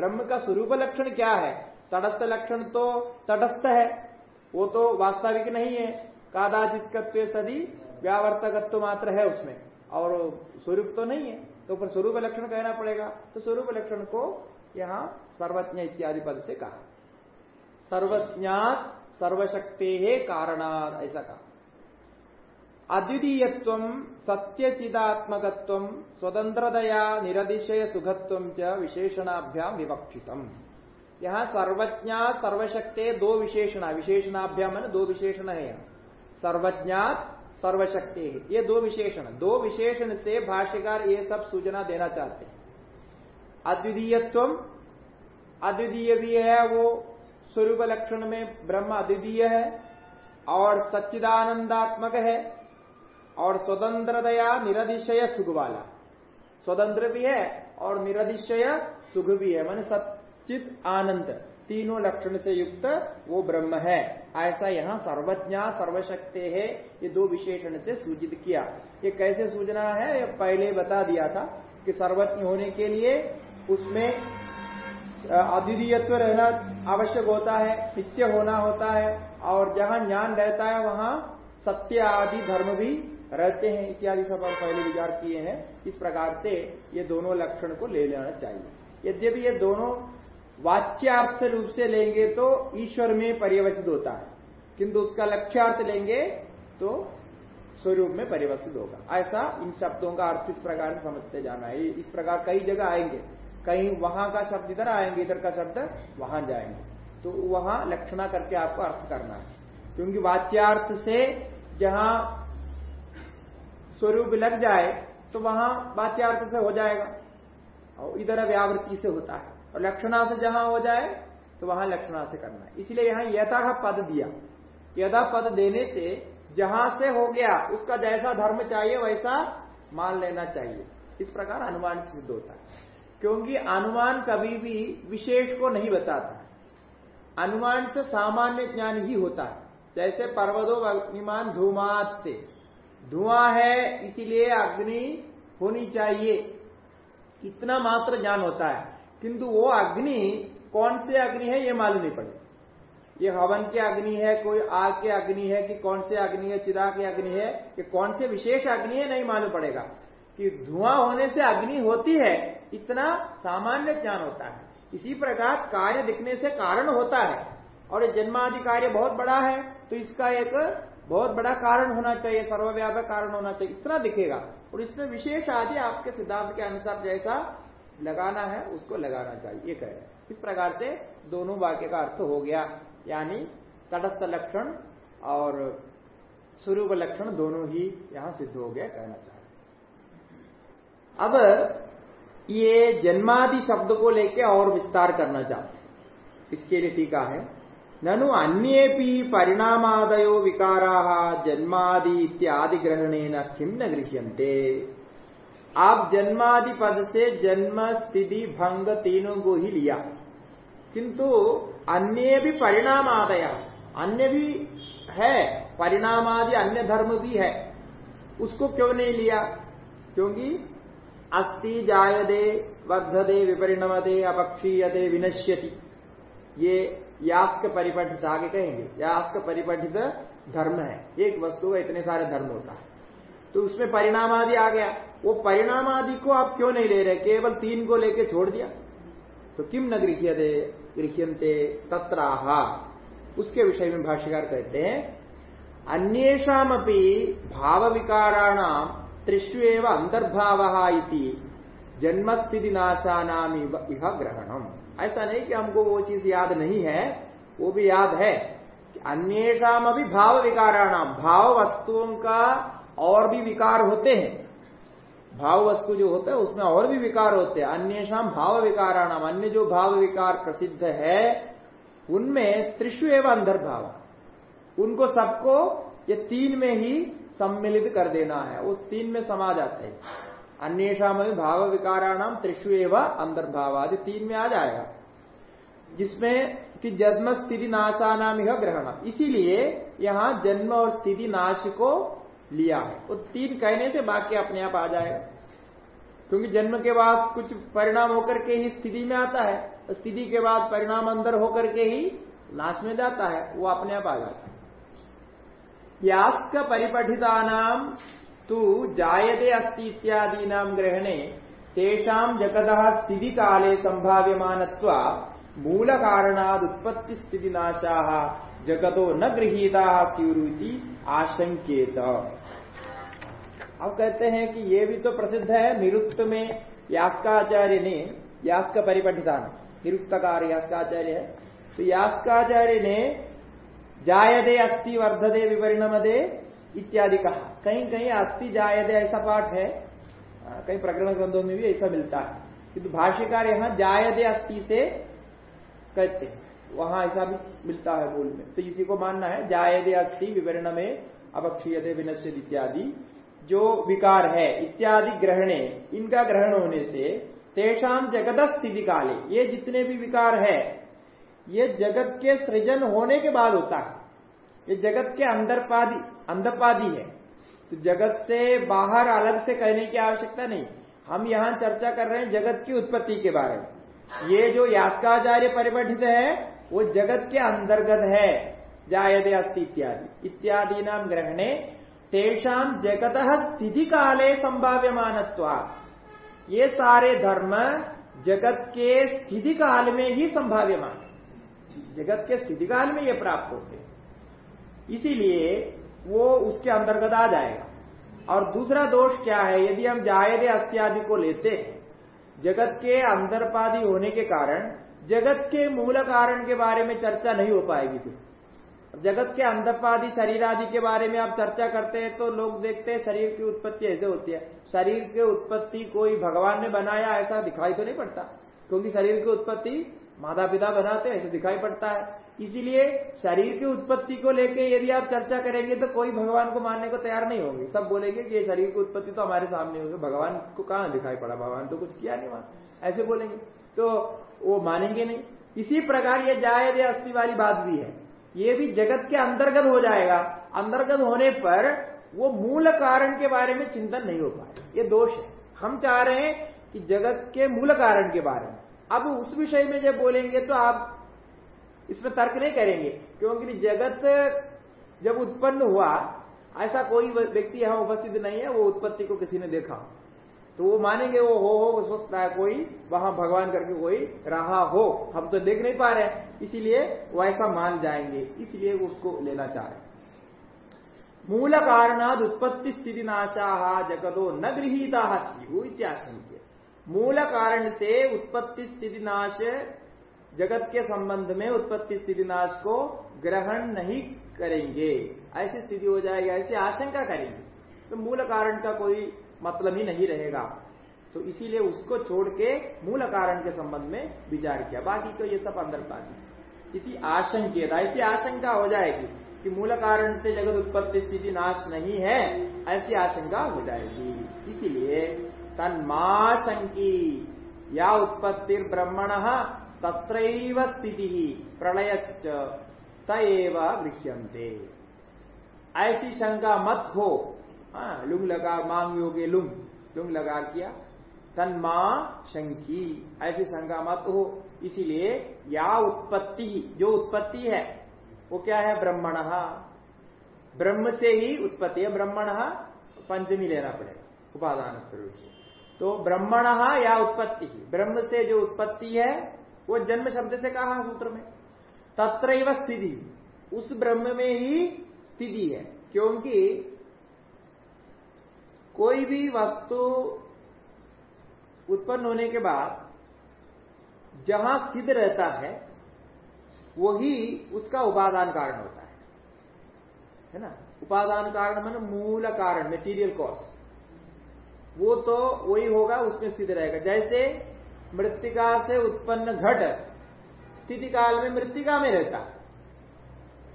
ब्रह्म का स्वरूप लक्षण क्या है? तटस्थ लक्षण तो तटस्थ है। वो तो वास्तविक नहीं है। कादाचित सदी व्यावर्तकत्व मात्र है उसमें। और स्वरूप तो नहीं है। तो फिर स्वरूप लक्षण कहना पड़ेगा। तो स्वरूप लक्षण को यहाँ सर्वज्ञ इत्यादि पद से कहा। सर्वज्ञात सर्वशक्ति है कारणात, ऐसा कहा। अद्वितीयत्व, सत्यचिदात्मकत्व स्वतंत्रतया निरतिशय सुखत्व च विशेषणाभ्याम विवक्षितम। यहाँ सर्वज्ञात सर्वशक्ति दो विशेषणा। विशेषणाभ्याम है दो विशेषण है। यहाँ सर्वज्ञात, सर्वशक्ति। ये दो विशेषण। दो विशेषण से भाष्यकार ये सब सूचना देना चाहते हैं। अद्वितीयत्व, अद्वितीय भी है वो स्वरूप लक्षण में ब्रह्म अद्वितीय है और सच्चिदानंदात्मक है। और स्वतंत्रतया निरधिशय सुख वाला स्वतंत्र भी है और निरधिशय सुख भी है। मान सचित आनंद, तीनों लक्षण से युक्त वो ब्रह्म है। ऐसा यहाँ सर्वज्ञा, सर्वशक्ति है, ये दो विशेषण से सूचित किया। ये कैसे सूचना है? ये पहले बता दिया था कि सर्वज्ञ होने के लिए उसमें अद्वितीयत्व रहना आवश्यक होता है, नित्य होना होता है, और जहाँ ज्ञान रहता है, वहाँ सत्य आदि धर्म भी रहते हैं, इत्यादि सब हम पहले विचार किए हैं, इस प्रकार से ये दोनों लक्षण को ले लेना चाहिए। यद्यपि ये दोनों वाच्यार्थ रूप से लेंगे तो ईश्वर में परिवर्तित होता है। किंतु उसका लक्ष्यार्थ लेंगे तो स्वरूप में परिवर्तित होगा। ऐसा इन शब्दों का अर्थ इस प्रकार से समझते जाना है। इस प्रकार कई जगह आएँगे। कहीं वहाँ का शब्द इधर आएँगे, इधर का शब्द वहाँ जाएँगे। तो वहाँ लक्षणा करके आपको अर्थ करना है। क्योंकि वाच्यार्थ से जहाँ स्वरूप लग जाए तो वहाँ वाच्यार्थ से हो जाएगा। और इधर व्यावृत्ति से होता है। और लक्षणा से जहाँ हो जाए तो वहाँ लक्षणा से करना है। इसलिए यहाँ यथा पद दिया। यथा पद देने से जहाँ से हो गया, उसका जैसा धर्म चाहिए, वैसा मान लेना चाहिए। इस प्रकार अनुमान सिद्ध होता है। क्योंकि अनुमान कभी भी विशेष को नहीं बताता है। अनुमान से सामान्य ज्ञान ही होता है। जैसे पर्वतो अग्निमान धूमात से। धुआँ है, इसीलिए अग्नि होनी चाहिए। इतना मात्र ज्ञान होता है। किंतु वो अग्नि, कौन से अग्नि है, ये मालूम नहीं पड़े। ये हवन के अग्नि है, कोई आग के अग्नि है, कि कौन से अग्नि है चिदा के अग्नि है कि कौन से विशेष अग्नि है, नहीं मालूम पड़ेगा। कि धुआँ होने से अग्नि होती है, इतना सामान्य ज्ञान होता है। इसी प्रकार कार्य दिखने से कारण होता है। और जन्मादि कार्य बहुत बड़ा है तो इसका एक बहुत बड़ा कारण होना चाहिए, सर्वव्यापक कारण होना चाहिए। इतना दिखेगा। और इसमें विशेष आदि आपके सिद्धांत के अनुसार जैसा लगाना है, उसको लगाना चाहिए। ये कह रहे इस प्रकार से दोनों वाक्य का अर्थ हो गया। यानी तटस्थ लक्षण और स्वरूप लक्षण दोनों ही यहाँ सिद्ध हो गया, कहना चाह अब ये जन्मादि शब्द को लेकर और विस्तार करना चाहते इसके लिए टीका है। ननु अन्येपि परिणामादयो विकारा जन्मादि इत्यादि ग्रहणेन किम न गृह्यंते आप जन्मादि पद से जन्म स्थिति भंग तीनों को ही लिया। किंतु अन्य भी परिणाम आदया अन्य भी है, परिणामादि अन्य धर्म भी है, उसको क्यों नहीं लिया? क्योंकि अस्थि जायदे वर्धदे विपरिणमदे अपक्षीयदे विनश्यति। ये यास्क परिपठित आगे कहेंगे। यास्क परिपठित धर्म है। एक वस्तु का इतने सारे धर्म होता है। तो उसमें परिणाम आदि आ गया। वो परिणाम आदि को आप क्यों नहीं ले रहे? केवल तीन को लेके छोड़ दिया। तो किम न गृह्यते? गृह्यंते उसके विषय में भाष्यकार कहते हैं, अन्येषामपि भाव विकाराणाम त्रिष्वेव अंतर्भाव जन्मस्थिति नाशानाम इह ग्रहणम। ऐसा नहीं कि हमको वो चीज़ याद नहीं है, वो भी याद है अन्येषाम अभी भाव विकाराणाम भाव वस्तुओं का और भी विकार होते हैं। भाव वस्तु जो होता है, उसमें और भी विकार होते हैं। अन्येषाम भाव विकाराणाम अन्य जो भाव विकार प्रसिद्ध है, उनमें त्रिशु एवं अंतर्भाव उनको सबको ये तीन में ही सम्मिलित कर देना है। उस तीन में समा जाते हैं। अन्येषाम भाव विकाराणाम त्रिशु एवं अंतर्भाव आदि तीन में आ जाएगा जिसमें कि जन्म स्थिति नाशानाम यह ग्रहण इसीलिए यहाँ जन्म और स्थिति नाश को लिया है। वो तीन कहने से बाकी अपने आप आ जाएगा। क्योंकि जन्म के बाद कुछ परिणाम होकर के ही स्थिति में आता है स्थिति के बाद परिणाम अंदर होकर के ही नाश में जाता है, वो अपने आप आ जाता है। यास्क परिपठिता नाम तू जायते अस्ति इत्यादि नाम ग्रहणे तेषाम जगत स्थिति काले संभाव्यमान मूल कारणाद उत्पत्ति स्थिति नाशा जगतो न गृहीता स्यूरुति आशंकेत अब कहते हैं कि ये भी तो प्रसिद्ध है निरुक्त में यास्काचार्य ने यास्क परिपठितान निरुक्तकार यास्काचार्य है। तो यास्काचार्य ने जायदे अस्थि वर्धदे विपरिणमदे इत्यादि कहा। कहीं कहीं अस्थि जायदे ऐसा पाठ है। कहीं प्रकरण ग्रंथों में भी ऐसा मिलता है। किंतु भाष्यकार यहाँ जायदे अस्थि से कहते हैं। वहाँ ऐसा भी मिलता है मूल में। तो इसी को मानना है जायदे अस्थि विवरण में अपक्षीयते विनश्य इत्यादि। जो विकार है, इत्यादि ग्रहणे, इनका ग्रहण होने से तेषाम जगत स्थिति काले, ये जितने भी विकार है, ये जगत के सृजन होने के बाद होता है। ये जगत के अंदरपादी, अंधपादी है। तो जगत से बाहर अलग से कहने की आवश्यकता नहीं। हम यहाँ चर्चा कर रहे हैं जगत की उत्पत्ति के बारे में। ये जो यास्काचार्य परिपठित है, वो जगत के अंतर्गत है। जायदे अस्ति इत्यादि। इत्यादि नाम ग्रहणे तेषाम जगत स्थिति काले संभाव्यमान ये सारे धर्म जगत के स्थिति काल में ही संभाव्यमान। जगत के स्थिति काल में ये प्राप्त होते इसीलिए वो उसके अंतर्गत आ जाएगा। और दूसरा दोष क्या है? यदि हम जायदे अस्त्यादि को लेते हैं, जगत के अंतरपादी होने के कारण, जगत के मूल कारण के बारे में चर्चा नहीं हो पाएगी फिर। जगत के अंधपादि शरीर आदि के बारे में आप चर्चा करते हैं तो लोग देखते हैं शरीर की उत्पत्ति ऐसे होती है। शरीर की उत्पत्ति कोई भगवान ने बनाया ऐसा दिखाई तो नहीं पड़ता, क्योंकि शरीर की उत्पत्ति माता पिता बनाते हैं, ऐसे दिखाई पड़ता है। इसीलिए शरीर की उत्पत्ति को लेके यदि आप चर्चा करेंगे तो कोई भगवान को मानने को तैयार नहीं होंगे। सब बोलेंगे कि ये शरीर की उत्पत्ति तो हमारे सामने होगी। भगवान को कहाँ दिखाई पड़ा? भगवान तो कुछ किया नहीं वहाँ। ऐसे बोलेंगे। तो वो मानेंगे नहीं। इसी प्रकार ये जायद या अस्थि वाली बात भी है। ये भी जगत के अंतर्गत हो जाएगा। अंतर्गत होने पर वो मूल कारण के बारे में चिंतन नहीं हो पाए ये दोष है। हम चाह रहे हैं कि जगत के मूल कारण के बारे में। अब उस विषय में जब बोलेंगे तो आप इसमें तर्क नहीं करेंगे, क्योंकि जगत जब उत्पन्न हुआ, ऐसा कोई व्यक्ति यहाँ उपस्थित नहीं है, वो उत्पत्ति को किसी ने देखा। तो वो मानेंगे वो हो हो सोचता है, कोई वहाँ भगवान करके कोई रहा हो, हम तो देख नहीं पा रहे इसीलिए वो ऐसा मान जाएँगे, इसलिए उसको लेना चाह रहे मूल कारणाद उत्पत्ति स्थिति नाशा, जगतो न गृहीता स्यु इत्याशंक्य। मूल कारण से उत्पत्ति स्थिति नाश जगत के संबंध में उत्पत्ति स्थिति नाश को ग्रहण नहीं करेंगे। ऐसी स्थिति हो जाएगी, ऐसी आशंका करेंगे। तो मूल कारण का कोई मतलब ही नहीं रहेगा। तो इसीलिए उसको छोड़ के मूल कारण के संबंध में विचार किया। बाकी तो ये सब अंदर बाकी इसी आशंकित ऐसी आशंका हो जाएगी कि मूल कारण से जगत उत्पत्ति स्थिति नाश नहीं है, ऐसी आशंका हो जाएगी। इसीलिए तन्माशंकी या उत्पत्ति ब्रह्मण तत्रैव स्थिति प्रलय तव गृह्यंते ऐसी शंका मत हो। हाँ लुंग लगा, मांग योगे लुंग लुंग लगा किया। तन्मा शंकी ऐसी शंका मत हो। इसीलिए या उत्पत्ति, जो उत्पत्ति है, वो क्या है? ब्रह्मण। ब्रह्म से ही उत्पत्ति है। ब्रह्मण पंचमी लेना पड़ेगा। उपादान स्वरूप से। तो ब्रह्मण या उत्पत्ति। ब्रह्म से जो उत्पत्ति है, वो जन्म शब्द से कहा सूत्र में। तत्र स्थिति। उस ब्रह्म में ही स्थिति है। क्योंकि कोई भी वस्तु उत्पन्न होने के बाद जहाँ स्थित रहता है, वही उसका उपादान कारण होता है। है ना? उपादान कारण मान मूल कारण मेटीरियल कॉज वो तो वही होगा, उसमें स्थित रहेगा। जैसे मृतिका से उत्पन्न घट स्थिति काल में मृतिका में रहता।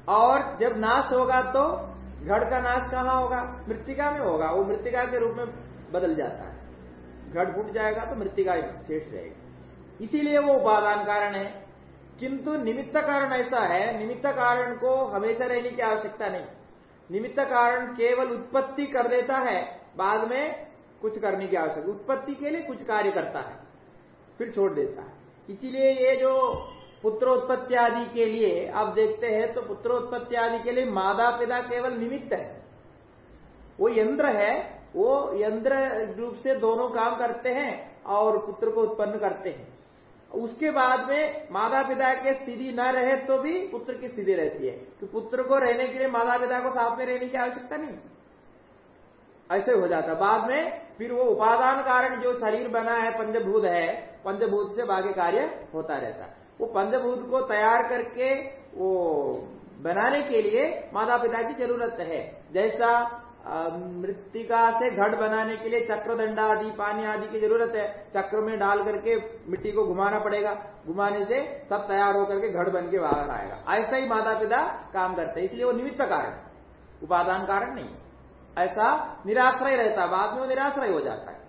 और जब नाश होगा तो घड़ का नाश कहाँ होगा? मृतिका में होगा। वो मृतिका के रूप में बदल जाता है। घट फूट जाएगा तो मृतिका शेष रहेगी। इसीलिए वो उपादान कारण है। किंतु निमित्त कारण ऐसा है, निमित्त कारण को हमेशा रहने की आवश्यकता नहीं। निमित्त कारण केवल उत्पत्ति कर देता है, बाद में कुछ करने की आवश्यकता, उत्पत्ति के लिए कुछ कार्य करता है, फिर छोड़ देता है। इसीलिए ये जो पुत्रोत्पत्ति आदि के लिए आप देखते हैं तो पुत्रोत्पत्ति आदि के लिए माता पिता केवल निमित्त है। वो यंत्र है, वो यंत्र रूप से दोनों काम करते हैं और पुत्र को उत्पन्न करते हैं। उसके बाद में माता पिता के स्थिति न रहे तो भी पुत्र की स्थिति रहती है। कि पुत्र को रहने के लिए माता पिता को साथ में रहने की आवश्यकता नहीं। ऐसे हो जाता बाद में फिर वो उपादान कारण जो शरीर बना है, पंचभूत है, पंचभूत से बाकी कार्य होता रहता है। वो पंचभूत को तैयार करके वो बनाने के लिए माता पिता की ज़रूरत है। जैसा मृतिका से घट बनाने के लिए चक्र दंडा आदि पानी आदि की ज़रूरत है। चक्र में डाल करके मिट्टी को घुमाना पड़ेगा। घुमाने से सब तैयार होकर के घट बन के बाहर आएगा। ऐसा ही माता पिता काम करते हैं। इसलिए वो निमित्त कारण उपादान कारण नहीं ऐसा निराश्रय रहता बाद में वो निराश्रय हो जाता है।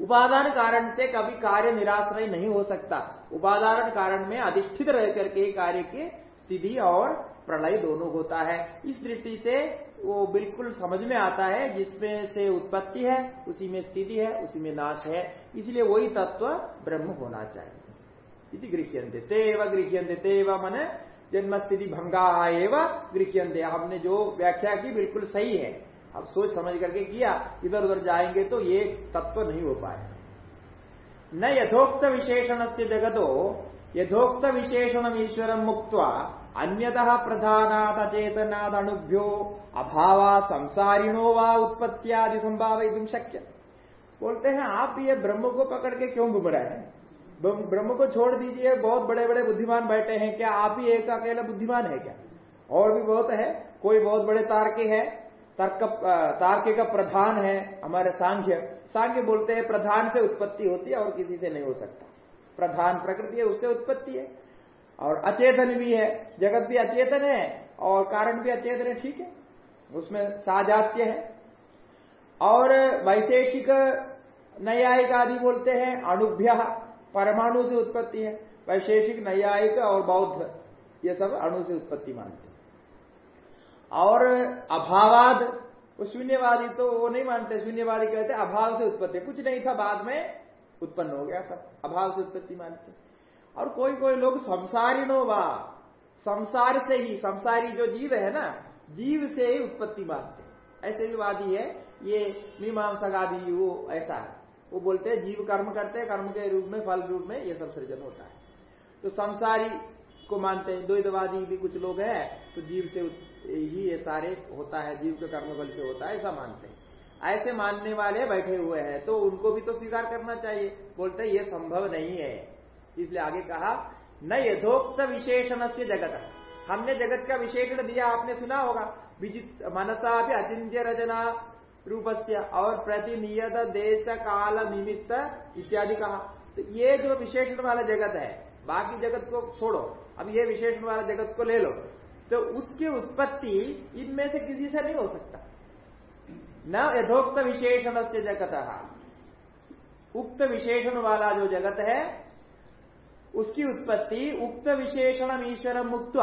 उपादान कारण से कभी कार्य निराश्रय नहीं हो सकता। उपादान कारण में अधिष्ठित रह करके कार्य की स्थिति और प्रलय दोनों होता है। इस दृष्टि से वो बिल्कुल समझ में आता है, जिसमें से उत्पत्ति है, उसी में स्थिति है, उसी में नाश है। इसलिए वही तत्व ब्रह्म होना चाहिए। गृह्यंते तेव गृह्यंते तेव मन जन्म स्थिति भंगा एवं गृह्यंते हमने जो व्याख्या की बिल्कुल सही है। अब सोच समझ करके किया इधर उधर जाएँगे तो ये तत्व नहीं हो पाए। न यथोक्त विशेषण से जगतो, यथोक्त विशेषण ईश्वर मुक्त अन्यतः प्रधानाद अचेतनाद अभाव संसारिणो व उत्पत्तियादि संभावित शक्य बोलते हैं, आप ये ब्रह्म को पकड़ के क्यों घूम रहे हैं? ब्रह्म को छोड़ दीजिए, बहुत बड़े बड़े बुद्धिमान बैठे हैं, क्या आप ही एक अकेला बुद्धिमान है क्या? और भी बहुत है, कोई बहुत बड़े तार्किक है तर्क तार्किक प्रधान है हमारे सांख्य। सांख्य बोलते हैं, प्रधान से उत्पत्ति होती है और किसी से नहीं हो सकता। प्रधान प्रकृति है, उससे उत्पत्ति है। और अचेतन भी है, जगत भी अचेतन है और कारण भी अचेतन है, ठीक है। उसमें साजात्य है। और वैशेषिक न्यायिक आदि बोलते हैं, अणुभ्य, परमाणु से उत्पत्ति है। वैशेषिक, न्यायिक और बौद्ध, ये सब अणु से उत्पत्ति मानते हैं। और अभावाद शून्यवादी तो वो नहीं मानते, शून्यवादी कहते अभाव से उत्पत्ति। कुछ नहीं था बाद में, उत्पन्न हो गया सब अभाव से उत्पत्ति मानते। और कोई कोई लोग संसारिणो वा, संसार से ही, संसारी जो जीव है ना, जीव से ही उत्पत्ति मानते। ऐसे भी वादी है, ये मीमांसकादी, वो ऐसा है। वो बोलते हैं, जीव कर्म करते हैं, कर्म के रूप में, फल रूप में ये सब सृजन होता है। तो संसारी को मानते हैं, द्वैतवादी भी कुछ लोग हैं तो जीव से ही ये सारे होता है, जीव के कर्म बल से होता है, ऐसा मानते हैं। ऐसे मानने वाले बैठे हुए हैं तो उनको भी तो स्वीकार करना चाहिए। बोलते ये संभव नहीं है। इसलिए आगे कहा, न यथोक्त विशेषण से जगत। हमने जगत का विशेषण दिया, आपने सुना होगा। विजित मनसा भी अचिंत्य रचना रूपस्य और प्रतिनियत देश काल निमित्त इत्यादि कहा। तो ये जो विशेषण वाला जगत है, बाकी जगत को छोड़ो। अब ये विशेषण वाला जगत को ले लो। तो उसकी उत्पत्ति इनमें से किसी से नहीं हो सकता। न यथोक्त विशेषण से जगत। उक्त विशेषण वाला जो जगत है, उसकी उत्पत्ति उक्त विशेषण ईश्वर मुक्त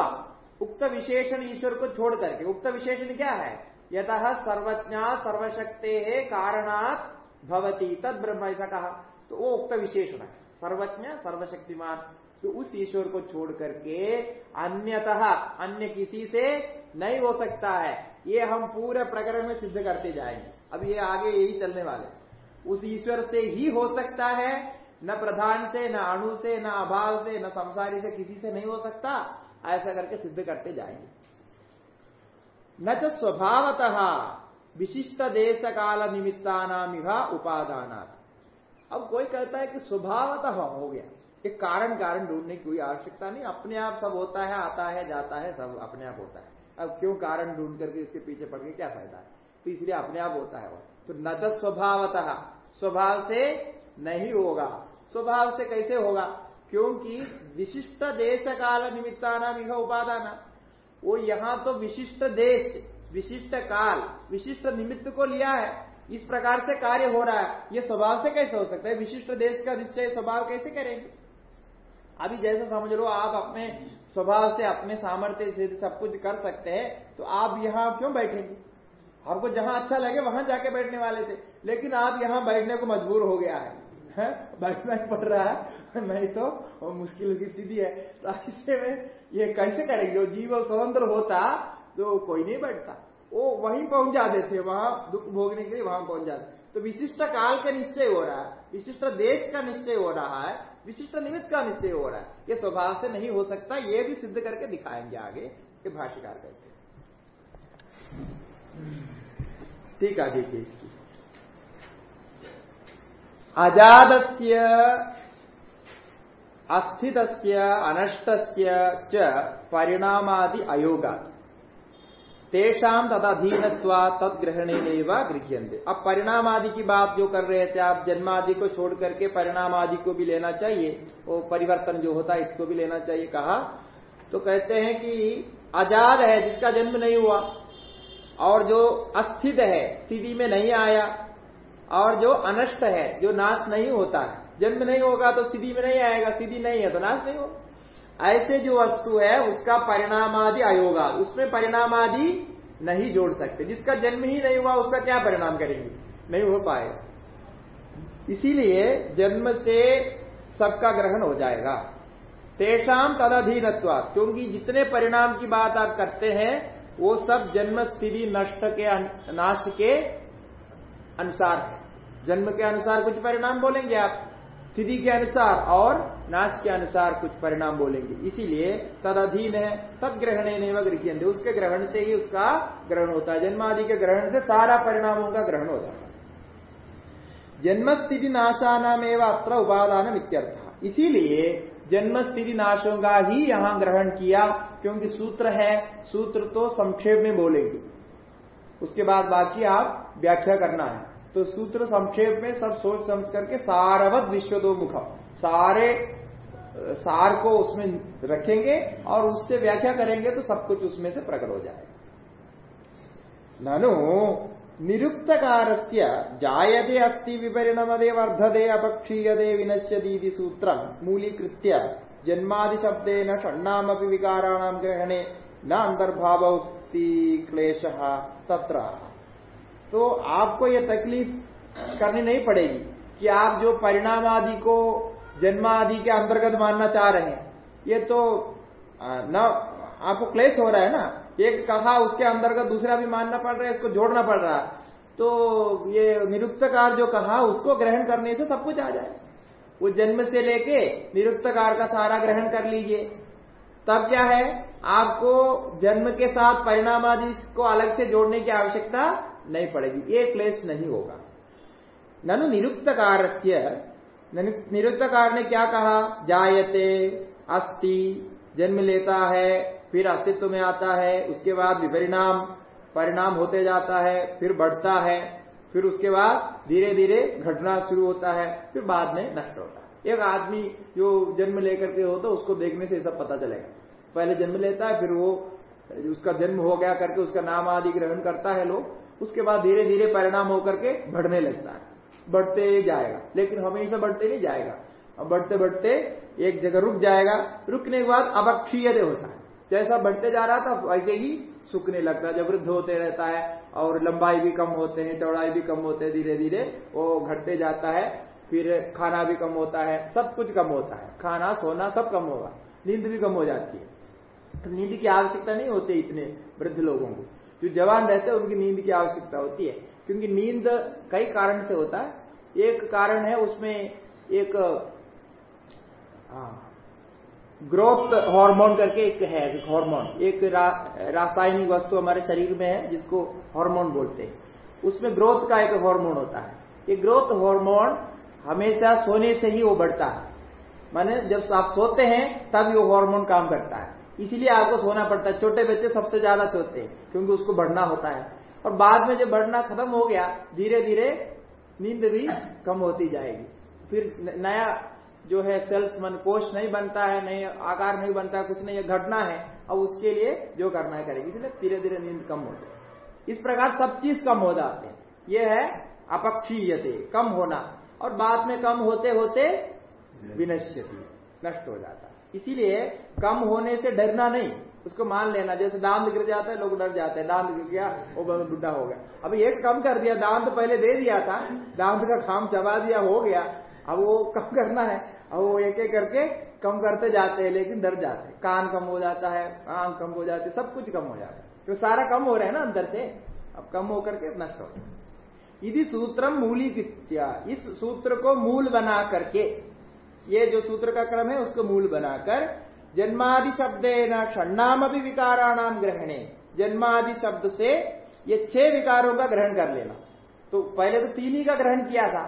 उक्त विशेषण ईश्वर को छोड़ करके। उक्त विशेषण क्या है? यत सर्वज्ञा सर्वशक्ते कारणात भवती, तद ब्रह्म ऐसा कहा। तो वो उक्त विशेषण है। सर्वज्ञ, सर्वशक्तिमान। तो उस ईश्वर को छोड़ करके अन्यतः, अन्य किसी से नहीं हो सकता है। ये हम पूरे प्रकरण में सिद्ध करते जाएँगे। अब ये आगे यही चलने वाले उस ईश्वर से ही हो सकता है, न प्रधान से, न अणु से, न अभाव से, न संसारी से, किसी से नहीं हो सकता। ऐसा करके सिद्ध करते जाएँगे। न तो स्वभावतः, विशिष्ट देश काल निमित्ता नाम उपादान अब कोई कहता है कि स्वभावतः हो गया। एक कारण कारण ढूँढने की कोई आवश्यकता नहीं। अपने आप सब होता है, आता है, जाता है, सब अपने आप होता है। अब क्यों कारण ढूंढ करके इसके पीछे पड़ के क्या फ़ायदा है? तो इसलिए अपने आप होता है वो। तो न तो स्वभावतः, स्वभाव से नहीं होगा। स्वभाव से कैसे होगा? क्योंकि विशिष्ट देश काल निमित्ताना मिह उपादान। वो यहाँ तो विशिष्ट देश, विशिष्ट काल, विशिष्ट निमित्त को लिया है। इस प्रकार से कार्य हो रहा है। ये स्वभाव से कैसे हो सकता है? विशिष्ट देश का निश्चय स्वभाव कैसे करेंगे? अभी जैसे समझ लो आप अपने स्वभाव से अपने सामर्थ्य से सब कुछ कर सकते हैं तो आप यहाँ क्यों बैठेंगे? आपको जहाँ अच्छा लगे वहाँ जाके बैठने वाले थे। लेकिन आप यहाँ बैठने को मजबूर हो गया है, है? बैठना ही पड़ रहा है। नहीं तो मुश्किल की स्थिति है। तो ऐसे में ये कैसे करेंगे? जो जीव स्वतंत्र होता तो कोई नहीं बैठता। वो वहीं पहुँच जाते थे वहाँ दुख भोगने के लिए वहाँ पहुँच जाते तो विशिष्ट काल का निश्चय हो रहा है। विशिष्ट देश का निश्चय हो रहा है। विशिष्ट निमित्त का निश्चय हो रहा है। ये स्वभाव से नहीं हो सकता, ये भी सिद्ध करके दिखाएँगे आगे ये भाष्यकार करते ठीक है देखिए इसकी। अजात अस्थित अनष्ट च परिणामादि अयोगा तेषाम तदधीन तदग्रहण गृह्यंते अब परिणाम आदि की बात जो कर रहे थे आप जन्म आदि को छोड़ करके परिणाम आदि को भी लेना चाहिए, वो परिवर्तन जो होता है, इसको भी लेना चाहिए कहा। तो कहते हैं कि आज़ाद है, जिसका जन्म नहीं हुआ, और जो अस्थित है, स्थिति में नहीं आया, और जो अनष्ट है, जो नाश नहीं होता है, जन्म नहीं होगा तो स्थिति में नहीं आएगा, स्थिति नहीं है तो नाश नहीं होगा। ऐसे जो वस्तु है, उसका परिणाम आदि आयोगा उसमें परिणाम आदि नहीं जोड़ सकते। जिसका जन्म ही नहीं हुआ, उसका क्या परिणाम करेंगे? नहीं हो पाएगा इसीलिए जन्म से सबका ग्रहण हो जाएगा। तेषाम तदधीन क्योंकि जितने परिणाम की बात आप करते हैं, वो सब जन्म स्थिति नष्ट के नाश के अनुसार है। जन्म के अनुसार कुछ परिणाम बोलेंगे आप? स्थिति के अनुसार और नाश के अनुसार कुछ परिणाम बोलेंगे। इसीलिए तद अधीन है, तद ग्रहण गृहियंते उसके ग्रहण से ही उसका ग्रहण होता है। जन्मादि के ग्रहण से सारा परिणामों का ग्रहण हो जाता है। जन्म स्थिति नाशानाम एवं अत्र उपादान इसीलिए जन्म स्थिति नाशों का ही यहाँ ग्रहण किया, क्योंकि सूत्र है, सूत्र तो संक्षेप में बोलेंगे। उसके बाद बाकी आप व्याख्या करना है। तो सूत्र संक्षेप में सब सोच समझ करके सारवत विश्व दो मुख सारे सार को उसमें रखेंगे और उससे व्याख्या करेंगे तो सब कुछ उसमें से प्रकट हो जाएगा ननु निरुक्तकार जायते अस्ति विपरिणमदे वर्धते अपक्षीयते विनश्यती सूत्र मूलीकृत्य जन्मादि शब्देन षण्णामपि विकाराणाम ग्रहणे न अंतर्भाव क्लेश तत्र। तो आपको यह तकलीफ़ करनी नहीं पड़ेगी कि आप जो परिणाम आदि को जन्मादि के अंतर्गत मानना चाह रहे हैं। ये तो न, आपको क्लेश हो रहा है ना? एक कहा उसके अंतर्गत दूसरा भी मानना पड़ रहा है, इसको जोड़ना पड़ रहा। है तो ये निरुक्तकार जो कहा, उसको ग्रहण करने से सब कुछ आ जाए। वो जन्म से लेके निरुक्तकार का सारा ग्रहण कर लीजिए। तब क्या है? आपको जन्म के साथ परिणाम आदि को अलग से जोड़ने की आवश्यकता नहीं पड़ेगी। ये क्लेश नहीं होगा। ननु निरुक्तकार निरुक्तकार ने क्या कहा? जायते, अस्ति, जन्म लेता है, फिर अस्तित्व में आता है, उसके बाद विपरिणाम, परिणाम होते जाता है, फिर बढ़ता है, फिर उसके बाद धीरे धीरे घटना शुरू होता है, फिर बाद में नष्ट होता है। एक आदमी जो जन्म लेकर के हो तो उसको देखने से सब पता चलेगा। पहले जन्म लेता है, फिर वो, उसका जन्म हो गया करके उसका नाम आदि ग्रहण करता है लोग, उसके बाद धीरे धीरे परिणाम होकर के बढ़ने लगता है। बढ़ते ही जाएगा। लेकिन हमेशा बढ़ते नहीं जाएगा। अब बढ़ते बढ़ते एक जगह रुक जाएगा। रुकने के बाद अवक्षीय होता है। जैसा बढ़ते जा रहा था, वैसे ही सूखने लगता है। जब वृद्ध होते रहता है और लंबाई भी कम होते हैं, चौड़ाई भी कम होते हैं धीरे धीरे वो घटते जाता है। फिर खाना भी कम होता है। सब कुछ कम होता है। खाना, सोना सब कम होगा। नींद भी कम हो जाती है। तो नींद की आवश्यकता नहीं होती इतने वृद्ध लोगों को। जो जवान रहते हैं, उनकी नींद की आवश्यकता होती है। क्योंकि नींद कई कारण से होता है। एक कारण है, उसमें एक ग्रोथ हार्मोन करके एक है, एक हार्मोन एक रासायनिक वस्तु हमारे शरीर में है, जिसको हार्मोन बोलते हैं। उसमें ग्रोथ का एक हार्मोन होता है। ये ग्रोथ हार्मोन हमेशा सोने से ही वो बढ़ता है। माने जब आप सोते हैं, तब वो हार्मोन काम करता है। इसीलिए आपको सोना पड़ता है। छोटे बच्चे सबसे ज़्यादा सोते हैं, क्योंकि उसको बढ़ना होता है। और बाद में जब बढ़ना खत्म हो गया धीरे धीरे नींद भी कम होती जाएगी। फिर नया जो है सेल्स मन कोष नहीं बनता है, नहीं, आकार नहीं बनता, कुछ नहीं घटना है, अब उसके लिए जो करना है करेगी। इसलिए धीरे धीरे नींद कम हो। जाए इस प्रकार सब चीज़ कम हो जाते हैं। ये है अपक्षीयते, कम होना। और बाद में कम होते होते विनश्यति, नष्ट हो जाता इसीलिए कम होने से डरना नहीं। उसको मान लेना, जैसे दांत गिर जाता है, लोग डर जाते हैं। दांत गिर गया, वो बुढ़ा हो गया। अब एक कम कर दिया, दांत पहले दे दिया था, दांत का खाम चबा दिया, हो गया। अब वो कम करना है। अब वो एक एक करके कम करते जाते हैं, लेकिन डर जाते हैं। कान कम हो जाता है, आँख कम हो जाती है, सब कुछ कम हो जाता है। तो सारा कम हो रहा है ना अंदर से? अब कम होकर के नष्ट हो यदि सूत्रम मूली कित्या इस सूत्र को मूल बना करके ये जो सूत्र का क्रम है, उसको मूल बनाकर जन्मादि शब्द न षण्णाम अभी विकाराणाम ग्रहणे। जन्मादि शब्द से ये छह विकारों का ग्रहण कर लेना। तो पहले तो तीन ही का ग्रहण किया था।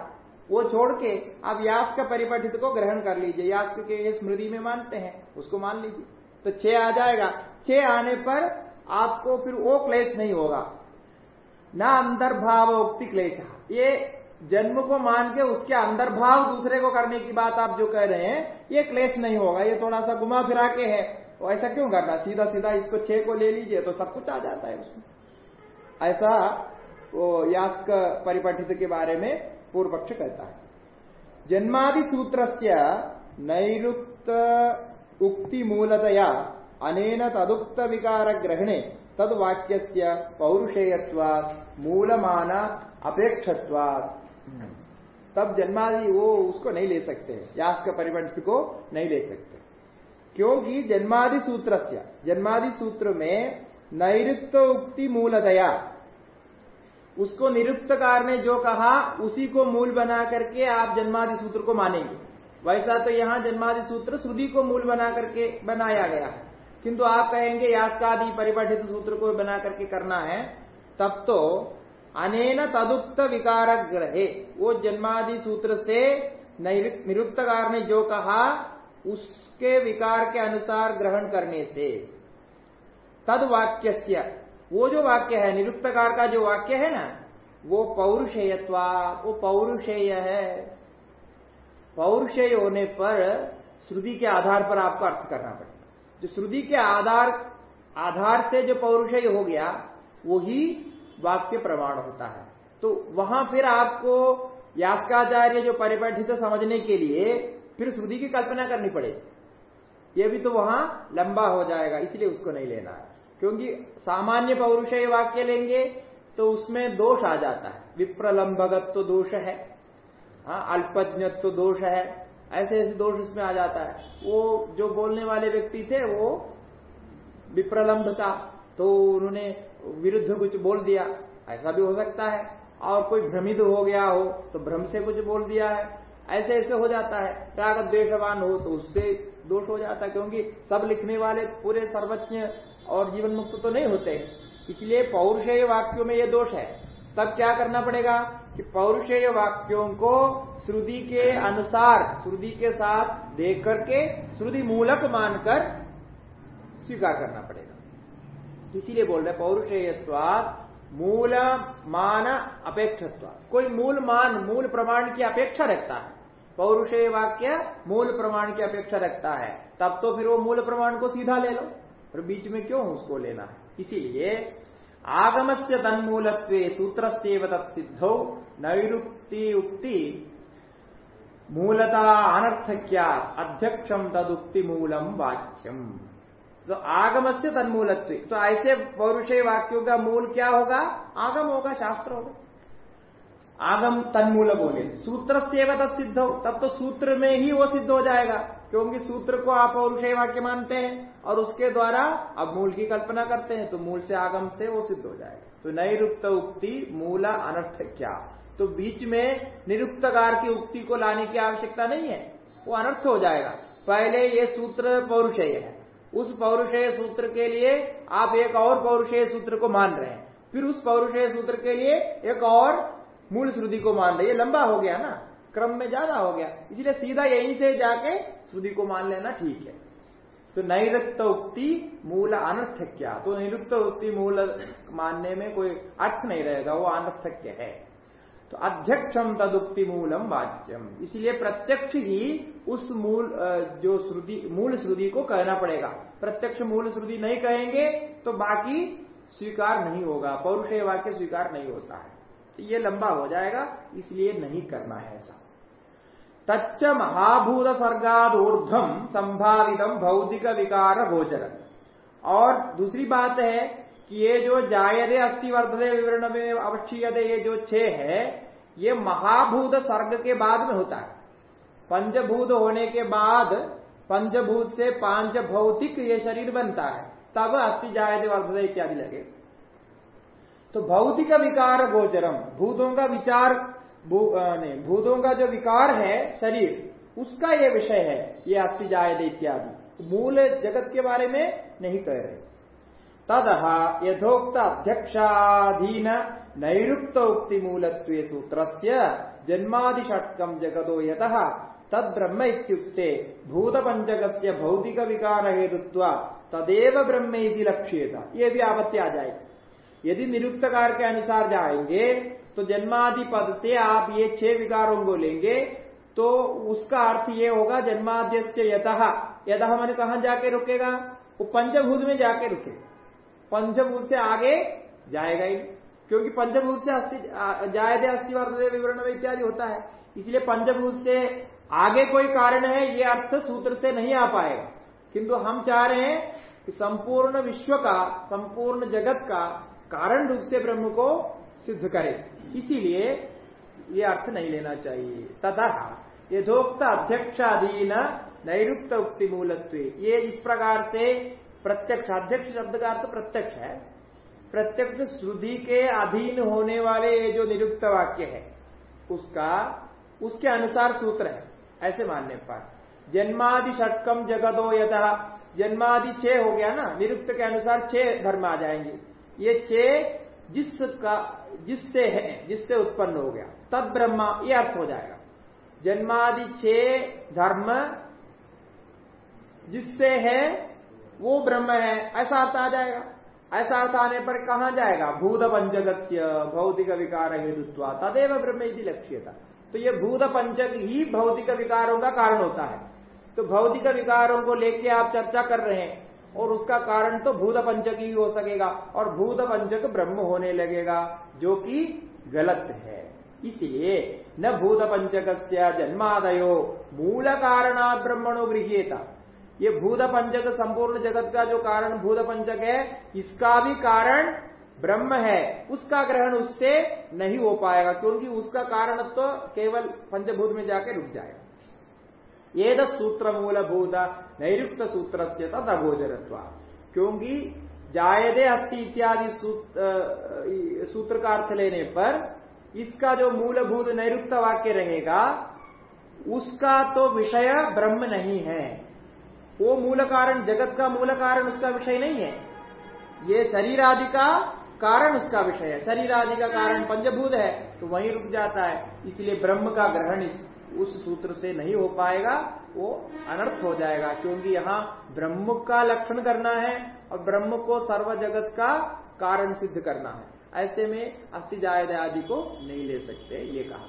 वो छोड़ के आप यास का परिपठित को ग्रहण कर लीजिए। यास के स्मृति में मानते हैं, उसको मान लीजिए। तो छह आ जाएगा। छह आने पर आपको फिर वो क्लेश नहीं होगा। न अंतर्भाव उक्ति क्लेश ये जन्म को मान के उसके अंदर भाव दूसरे को करने की बात आप जो कह रहे हैं, ये क्लेश नहीं होगा, ये थोड़ा सा घुमा फिरा के है। तो ऐसा क्यों करना सीधा सीधा इसको छह को ले लीजिए तो सब कुछ आ जाता है उसमें। ऐसा वो यास्क परिपठित के बारे में पूर्व पक्ष कहता है। जन्मादि सूत्र से नैरुक्त उक्ति मूलतया अनेन तदुक्त विकार ग्रहणे तद वाक्य पौरुषेयत्वात् मूलमान अपेक्षत्वात्। तब जन्मादि वो उसको नहीं ले सकते। यास का परिवर्तित को नहीं ले सकते। क्योंकि जन्मादि सूत्र जन्मादि सूत्र में नैरुक्त उक्ति मूलतया। उसको निरुक्तकार ने जो कहा, उसी को मूल बना करके आप जन्मादि सूत्र को मानेंगे। वैसा तो यहाँ जन्मादि सूत्र श्रुति को मूल बना करके बनाया गया। है किंतु आप कहेंगे यास्कादि परिपठित सूत्र को बना करके करना है, तब तो अनेन तदुक्त विकार ग्रहे वो जन्मादि सूत्र से निरुक्तकार ने जो कहा, उसके विकार के अनुसार ग्रहण करने से। तद वाक्य वो जो वाक्य है निरुक्तकार का जो वाक्य है ना, वो पौरुषेयत्वा, वो पौरुषेय है। पौरुषेय होने पर श्रुति के आधार पर आपको अर्थ करना पड़ेगा। जो श्रुति के आधार आधार से जो पौरुषेय हो गया वही वाक्य प्रमाण होता है। तो वहाँ फिर आपको यास्काचार्य जो परिपठित समझने के लिए फिर श्रुति की कल्पना करनी पड़ेगी। ये भी तो वहाँ लंबा हो जाएगा, इसलिए उसको नहीं लेना है। क्योंकि सामान्य पौरुषय वाक्य लेंगे तो उसमें दोष आ जाता है। विप्रलंबगत तो दोष है हाँ अल्पज्ञत्व तो दोष है, ऐसे ऐसे दोष उसमें आ जाता है। वो जो बोलने वाले व्यक्ति थे, वो विप्रलंब था तो उन्होंने विरुद्ध कुछ बोल दिया, ऐसा भी हो सकता है। और कोई भ्रमित हो गया हो तो भ्रम से कुछ बोल दिया है। ऐसे ऐसे हो जाता है। राग द्वेषवान हो तो उससे दोष हो जाता है, क्योंकि सब लिखने वाले पूरे सर्वज्ञ और जीवन मुक्त तो नहीं होते। इसलिए पौरुषेय वाक्यों में ये दोष है। तब क्या करना पड़ेगा कि पौरुषेय वाक्यों को श्रुति के अनुसार, श्रुति के साथ देख करके, श्रुति मूलक मानकर स्वीकार करना पड़ेगा। इसीलिए बोल रहे पौरुषेयत्वाद मूल मान अपेक्षत्व कोई मूल मान मूल प्रमाण की अपेक्षा रखता है। पौरुषेय वाक्य मूल प्रमाण की अपेक्षा रखता है। तब तो फिर वो मूल प्रमाण को सीधा ले लो। और बीच में क्यों उसको लेना है? इसीलिए आगम से तन्मूलत्व सूत्र तत्सिद्धौ नैरुक्ति उक्ति मूलता अनर्थक्या अध्यक्षम तदुक्ति मूलम वाच्यम। तो आगम से तन्मूलत्व। तो ऐसे पौरुषेय वाक्यों का मूल क्या होगा? आगम होगा, शास्त्र होगा। आगम तन्मूल बोले सूत्र से सिद्ध। हो तब तो सूत्र में ही वो सिद्ध हो जाएगा, क्योंकि सूत्र को आप पौरुषेय वाक्य मानते हैं और उसके द्वारा अब मूल की कल्पना करते हैं तो मूल से आगम से वो सिद्ध हो जाएगा। तो नैरुक्त उक्ति मूल अनर्थ क्या? तो बीच में निरुक्तकार की उक्ति को लाने की आवश्यकता नहीं है, वो अनर्थ हो जाएगा। पहले ये सूत्र पौरुषेय है। उस पौरुषेय सूत्र के लिए आप एक और पौरुषेय सूत्र को मान रहे हैं। फिर उस पौरुषेय सूत्र के लिए एक और मूल श्रुति को मान रहे ये लंबा हो गया ना? क्रम में ज़्यादा हो गया। इसलिए सीधा यहीं से जाके श्रुति को मान लेना ठीक है। तो नैरुक्त उक्ति मूल अनर्थक्या। तो नैरुक्त उक्ति मूल मानने में कोई अर्थ नहीं रहेगा, वो अनर्थक्य है। तो अध्यक्षम तदुक्ति मूलम वाच्यम। इसलिए प्रत्यक्ष ही उस मूल जो श्रुति, मूल श्रुति को कहना पड़ेगा। प्रत्यक्ष मूल श्रुति नहीं कहेंगे तो बाकी स्वीकार नहीं होगा। पौरुष वाक्य स्वीकार नहीं होता है। तो ये लंबा हो जाएगा, इसलिए नहीं करना है ऐसा। तच्च महाभूत सर्गाद ऊर्धम संभावितम भौतिक विकार गोचर और दूसरी बात है कि ये जो जायदे अस्थि वर्धदे विवरण में अवक्षीयते ये जो छह है ये महाभूत सर्ग के बाद में होता है। पंचभूत होने के बाद पंचभूत से पाँच भौतिक ये शरीर बनता है। तब अस्थि जायदे वर्धदे इत्यादि लगे। तो भौतिक विकार गोचरम भूतों का विचार भू, भूतों का जो विकार है शरीर उसका ये विषय है ये अस्थि जायदे इत्यादि। मूल जगत के बारे में नहीं कह रहे। तद यथोक्त अध्यक्षाधीन नैरुक्त उक्ति मूलत्व सूत्र जन्मादि षटकम जगदो यत तद इत्युक्ते भौतिक विकार हेतुत्व तदेव ब्रह्म लक्ष्यता। ये भी आपत्ति आ जाएगी यदि निरुक्तकार के अनुसार जाएँगे तो जन्मादि पद से आप ये छह विकारों को लेंगे तो उसका अर्थ ये होगा जन्माद्य यतः। यतः मैंने कहा जाके रुकेगा? वो पंचभूत में जाके रुके पंचभूत से आगे जाएगा ही क्योंकि पंचभूत से अस्थि जायदे अस्थि वर्धे विवरण में इत्यादि होता है। इसलिए पंचभूत से आगे कोई कारण है, ये अर्थ सूत्र से नहीं आ पाएगा। किंतु हम चाह रहे हैं कि संपूर्ण विश्व का, संपूर्ण जगत का कारण रूप से ब्रह्म को सिद्ध करे। इसीलिए ये अर्थ नहीं लेना चाहिए। तथा यथोक्त अध्यक्षाधीन नैरुक्त उक्ति मूलत्व। ये इस प्रकार से प्रत्यक्ष, अध्यक्ष शब्द का अर्थ प्रत्यक्ष है। प्रत्यक्ष श्रुति के अधीन होने वाले ये जो निरुक्त वाक्य है, उसका, उसके अनुसार सूत्र है, ऐसे मानने पर जन्मादि षटकम जगदो यथा जन्मादि छह हो गया ना, निरुक्त के अनुसार छह धर्म आ जाएँगे। ये छह जिसका जिससे है, जिससे उत्पन्न हो गया, तद ब्रह्मा, ये अर्थ हो जाएगा। जन्मादि छे धर्म जिससे है वो ब्रह्म है, ऐसा अर्थ आ जाएगा। ऐसा अर्थ आने पर कहा जाएगा? भूत पंचक भौतिक विकार हेतुत्वा, तदेव ब्रह्म यदि लक्ष्य था तो ये भूत पंचक ही भौतिक विकारों का कारण होता है। तो भौतिक विकारों को लेके आप चर्चा कर रहे हैं, और उसका कारण तो भूत पंचक ही हो सकेगा, और भूत पंचक ब्रह्म होने लगेगा, जो कि गलत है। इसलिए न भूत पंचक जन्मादयो मूल कारणा ब्रह्मणो गृहिएता ये भूत पंचक संपूर्ण जगत का जो कारण भूत पंचक है, इसका भी कारण ब्रह्म है। उसका ग्रहण उससे नहीं हो पाएगा, क्योंकि उसका कारण तो केवल पंचभूत में जाके रुक जाएगा। ये सूत्र मूलभूत नैरुक्त सूत्र से अगोचरत्व। क्योंकि जायदे अस्थि इत्यादि सूत्र का अर्थ लेने पर इसका जो मूलभूत नैरुक्त वाक्य रहेगा, उसका तो विषय ब्रह्म नहीं है। वो मूल कारण, जगत का मूल कारण उसका विषय नहीं है। ये शरीर आदि का कारण उसका विषय है। शरीर आदि का कारण पंचभूत है तो वहीं रुक जाता है। इसलिए ब्रह्म का ग्रहण इस, उस सूत्र से नहीं हो पाएगा, वो अनर्थ हो जाएगा, क्योंकि यहाँ ब्रह्म का लक्षण करना है और ब्रह्म को सर्व जगत का कारण सिद्ध करना है। ऐसे में अस्थि जायद आदि को नहीं ले सकते, ये कहा।